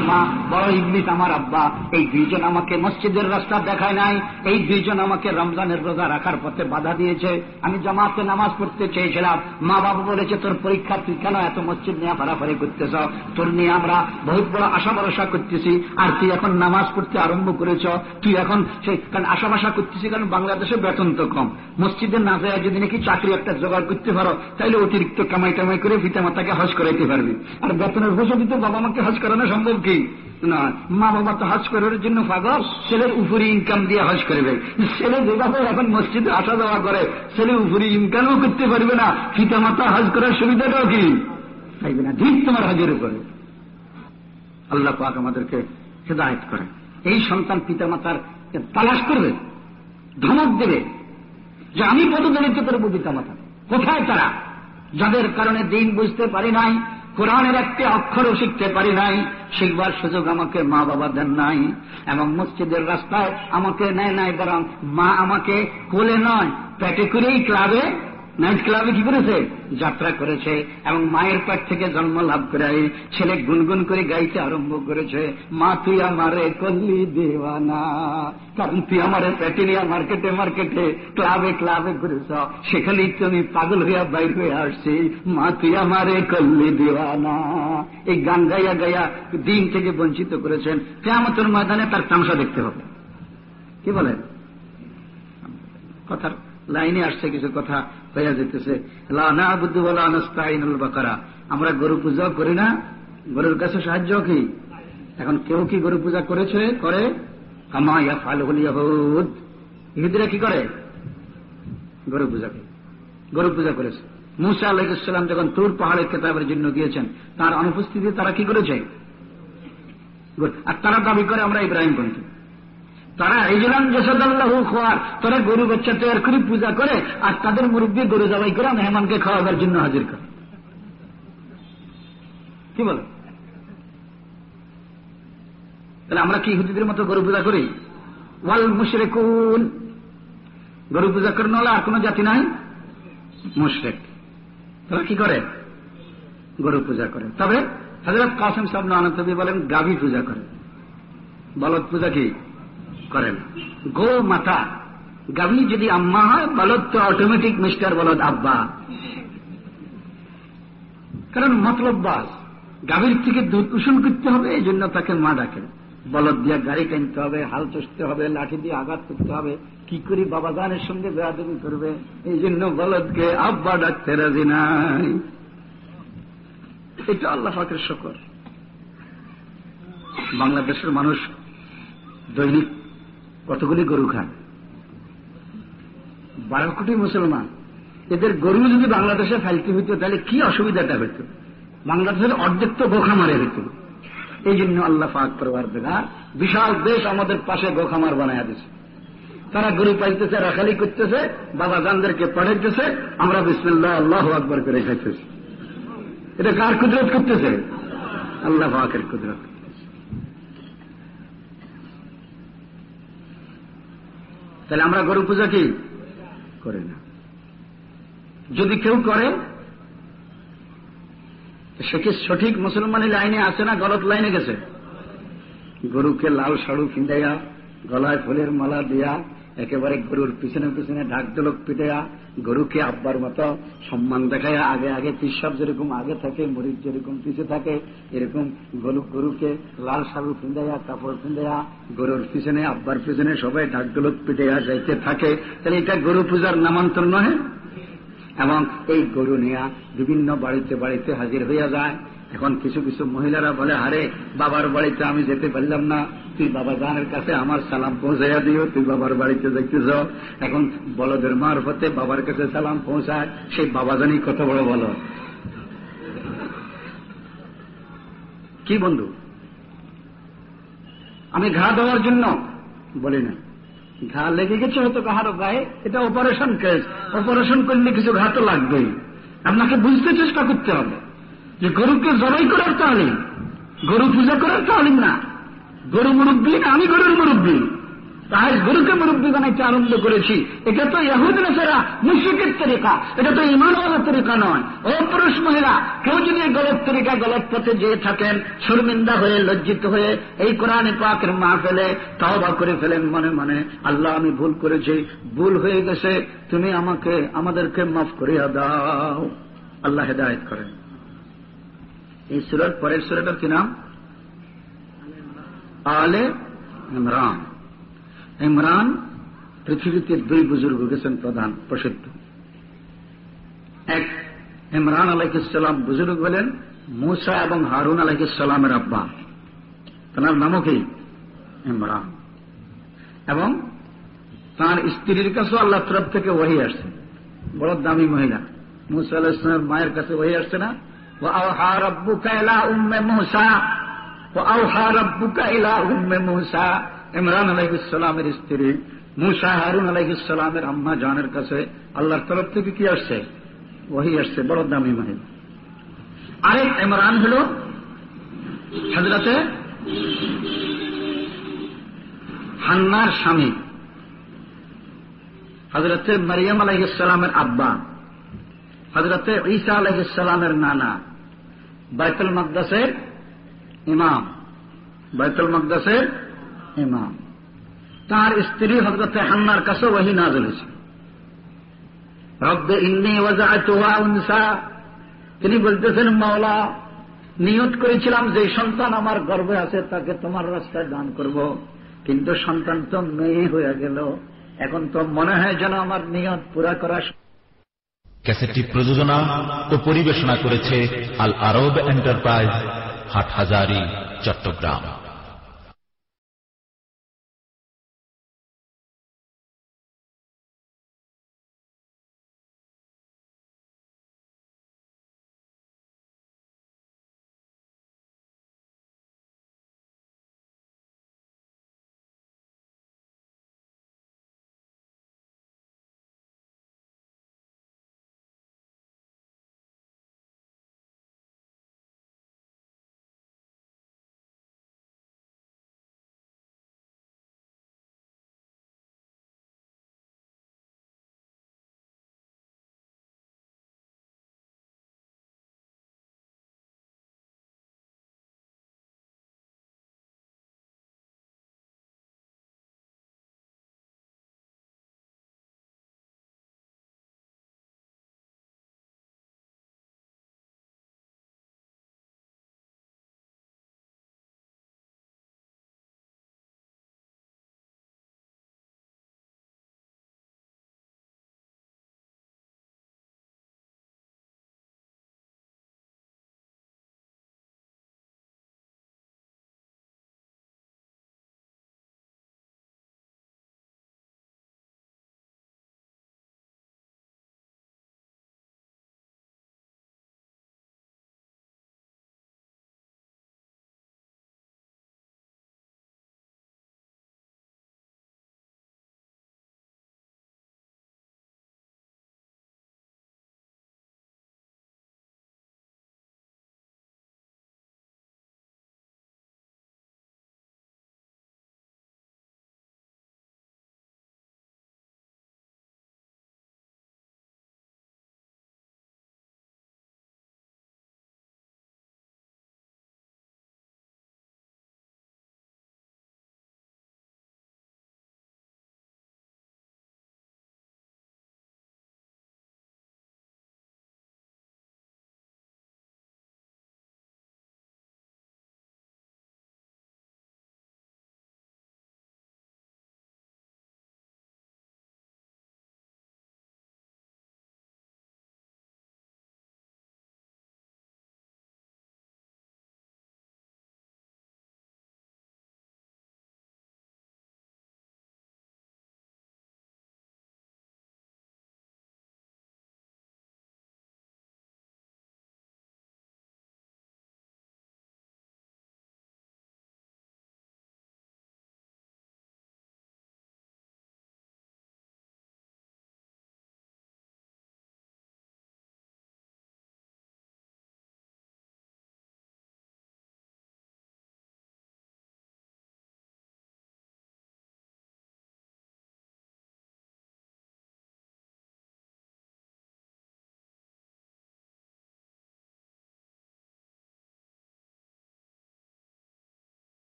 মা, বড় ইবলিস আমার আব্বা। এই দুইজন আমাকে মসজিদের রাস্তা দেখায় নাই, এই দুইজন আমাকে রমজানের রোজা রাখার পথে বাধা দিয়েছে। আমি জামাতে নামাজ পড়তে চেয়েছিলাম। মা বাবা বলেছে, তোর পরীক্ষা তুই কেন এত মসজিদ নিয়ে ফারাফারি করতেছ? তোর নিয়ে আমরা বহুত বড় আশা ভরসা করতেছি। আর তুই এখন নামাজ পড়তে আরম্ভ করেছ। তুই এখন সেই, কারণ আশা ভাষা করতেছি, কারণ বাংলাদেশে বেতন তো কম। মসজিদের না যায় যদি নাকি চাকরি একটা জোগাড় করতে পারো তাহলে অতিরিক্ত কামাই টামাই করে পিতা মাতাকে হজ করাইতে পারবি। আর বেতনের বছর দিতে বাবা মাকে হজ করানো সম্ভব কি? না মা বাবা তো হজ করার জন্য পাগল। ছেলের উপরে ইনকাম দিয়ে হজ করবে। ছেলে যেভাবে এখন মসজিদে আসা যাওয়া করে, ছেলে উপরে ইনকামও করতে পারবে না। পিতা মাতা হজ করার সুবিধাটাও কি? থাকবে না। ঠিক তোমার হজের উপরে। আল্লাহ পাক আমাদেরকে হেদায়ত করে এই সন্তান পিতা মাতার তালাশ করবে? ধমক দেবে যে আমি কত করব পিতা মাথা কোথায় তারা? যাদের কারণে দিন বুঝতে পারি নাই, কোরআনের একটি অক্ষরও শিখতে পারি নাই, শিখবার সুযোগ আমাকে মা বাবা দেন নাই, এবং মসজিদের রাস্তায় আমাকে নেয় নাই, বরং মা আমাকে কোলে নয় প্যাটে করেই ক্লাবে নাইট ক্লাবে কি করেছে? যাত্রা করেছে এবং মায়ের পেট থেকে জন্ম লাভ করে ছেলে গুনগুন করে গাইতে আরম্ভ করেছে। মা, তুই আমারে কল্লি দেওয়ানা। কারণ তুই আমারে পেটে নিয়ে মার্কেটে মার্কেটে, ক্লাবে ক্লাবে ঘুরেছ। সেখানেই তুমি পাগল হইয়া বাইর হয়ে আসছি। মা, তুই আমারে কল্লি দেওয়ানা। এই গান গাইয়া গাইয়া দিন থেকে বঞ্চিত করেছেন। কেমতের ময়দানে তার তামসা দেখতে হবে। কি বলেন? কথার লাইনে আসছে কিছু কথা। হইয়া যেতেছে। আমরা গরু পূজা করি না। গরুর কাছে সাহায্য কি? এখন কেউ কি গরু পূজা করেছে? করে? কামাইয়া ফাল হলিয়াহুদ ইহুদিরা কি করে? গরু পূজা করে। গরু পূজা করেছে। মুসা আলাইসাল্লাম যখন তুর পাহাড়ের কেতাবের জন্য গিয়েছেন, তার অনুপস্থিতি তারা কি করেছে? আর তারা দাবি করে আমরা ইব্রাহিম পন্থী। তারা ইজলাম জেসাদাল্লাহ খোয়ার, তারা গরু বাচ্চা তৈরি করে পূজা করে, আর তাদের মুরব্বী গরু জবাই করে মেহমানকে খাওয়াবার জন্য হাজির করে। কি বলো? তাহলে আমরা কি হুদিদের মতো গরু পূজা করি? ওয়াল মুশরে কোন গরু পূজা করেন আর কোন জাতি নাই? মুশরেক। তারা কি করে? গরু পূজা করে। তবে হজরত কাসিম সাহেব নানতবী বলেন, গাভী পূজা করে। বলদ পূজা কি? করেন। গো মাতা, গাভী যদি আম্মা হয় বলদ তো অটোমেটিক মিস্টার বলদ আব্বা। কারণ মতলব বাস, গাভীর থেকে দুধ পোষণ করতে হবে, এই জন্য তাকে মা ডাকেন। বলদ দিয়ে গাড়ি কিনতে হবে, হাল চষতে হবে, লাঠি দিয়ে আঘাত করতে হবে, কি করি বাবা গানের সঙ্গে বেয়াদবি করবে? এই জন্য বলদকে আব্বা ডাকতে রাজি নাই। এটা আল্লাহ পাকের শকর। বাংলাদেশের মানুষ দৈনিক কতগুলি গরু খান? বারো কোটি মুসলমান। এদের গরু যদি বাংলাদেশে ফেলতে হইতো, তাহলে কি অসুবিধাটা হইত? বাংলাদেশের অর্ধেক তো গোখামারে হইত। এই জন্য আল্লাহ পাক করবার বেলা বিশাল দেশ আমাদের পাশে গোখামার বানায় দিছে। তারা গরু পাইতেছে, রাখালি করতেছে, বাবা গানদেরকে পড়াইতেছে আমরা বিসমুল্লাহ, আল্লাহ আকবর করে খাইতেছি। এটা কার কুদরত করতেছে? আল্লাহ পাকের কুদরত। তাহলে আমরা গরু পূজা কি? করি না। যদি কেউ করে, সে কি সঠিক মুসলমানের লাইনে আছে না গলত লাইনে গেছে? গরুকে লাল সাড়ু ফিন্দাইয়া গলায় ফুলের মালা দিয়া একেবারে গরুর পিছনে পিছনে ঢাক ঢোলক পিটাইয়া গরুকে আব্বার মতো সম্মান দেখায় আগে আগে পিসাব যেরকম আগে থাকে মরিচ যেরকম পিছে থাকে, এরকম গরু, গরুকে লাল সারু ফিন্দাইয়া কাপড় ফিন্দাইয়া গরুর পিছনে, আব্বার পিছনে সবাই ঢাক ঢোলক পিটাইয়া যাইতে থাকে। তাহলে এটা গরু পূজার নামান্তর নয় এবং এই গরু নিয়া বিভিন্ন বাড়িতে বাড়িতে হাজির হইয়া যায়। এখন কিছু কিছু মহিলারা বলে, আরে, বাবার বাড়িতে আমি যেতে পারলাম না। তুই বাবা জানের কাছে আমার সালাম পৌঁছাইয়া দিও, তুই বাবার বাড়িতে দেখতেছ এখন বলদের মারফতে বাবার কাছে সালাম পৌঁছায়, সেই বাবা জানি কত বড় বল কি বন্ধু? আমি ঘা দেওয়ার জন্য বলি না। ঘা লেগে গেছে হয়তো কাহারও গায়ে, এটা অপারেশন কেস অপারেশন করলে কিছু ঘা তো লাগবেই। আপনাকে বুঝতে চেষ্টা করতে হবে। যে গরুকে জবাই করার তালিম, গরু পূজা করার তালিম না। গরু মুরব্বী না, আমি গরুর মুরব্বী। তাই গরুকে মুরব্বী বানাইতে আরম্ভ করেছি। এটা তো ইহুদ নেসেরা মুশিকের তরিকা। এটা তো ইমানওয়ালা তরিকা নয়। ও পুরুষ মহিলা, কেউ যদি গলত তরিকা গলত পথে যেয়ে থাকেন, শর্মিন্দা হয়ে, লজ্জিত হয়ে এই কোরআনে পাকের মা ফেলে তওবা করে ফেলেন মনে মনে, আল্লাহ, আমি ভুল করেছি। ভুল হয়ে গেছে। তুমি আমাকে, আমাদেরকে মাফ করিয়া দাও। আল্লাহ হেদায়ত করেন। এই সুরার পরের সুরাটার কি নাম? আলে ইমরান। ইমরান পৃথিবীতে দুই বুজুর্গ গেছেন প্রধান, প্রসিদ্ধ। এক, ইমরান আলাইসাল্লাম বুজুর্গ বলেন মুসা এবং হারুন আলাইসাল্লামের আব্বা। তার নামও কি? ইমরান। এবং তার স্ত্রীর কাছেও আল্লাহ তরফ থেকে ওহি আসছে। বড় দামি মহিলা। মুসা আলাহিসের মায়ের কাছে ওহি আসছে না? ও আহা রব্বুকা ইলা উম্মে মুসা ও আহা রব্বুকা ইলা ইমরান আলাইহিসসালামের স্ত্রী মুসা হারুন আলাইহিসসালামের আম্মা জানের কাছে আল্লাহর তরফ থেকে কি আসছে? ওহি আসছে, বড় দামি মহিলা আরেক ইমরান হল হাজরাতে হান্নার স্বামী হজরতে মারিয়াম আলাইসালামের আব্বা। হজরতে ঈসা আলাইসালামের নানা, বাইতুল মকদাসের ইমাম, বাইতুল মকদাসের ইমাম। তার স্ত্রী হজরতে হান্নার কাছে ওহি না জ্বলেছে রব্বে ইন্নি ওয়াজা তিনি বলতেছেন, মাওলা, নিয়ত করেছিলাম যে সন্তান আমার গর্বে আছে, তাকে তোমার রাস্তায় দান করব। কিন্তু সন্তান তো মেয়ে হয়ে গেল। এখন তো মনে হয় যেন আমার নিয়ত পুরা করা ক্যাসেটটি প্রযোজনা ও পরিবেশনা করেছে আল আরব এন্টারপ্রাইজ হাটহাজারি চট্টগ্রাম।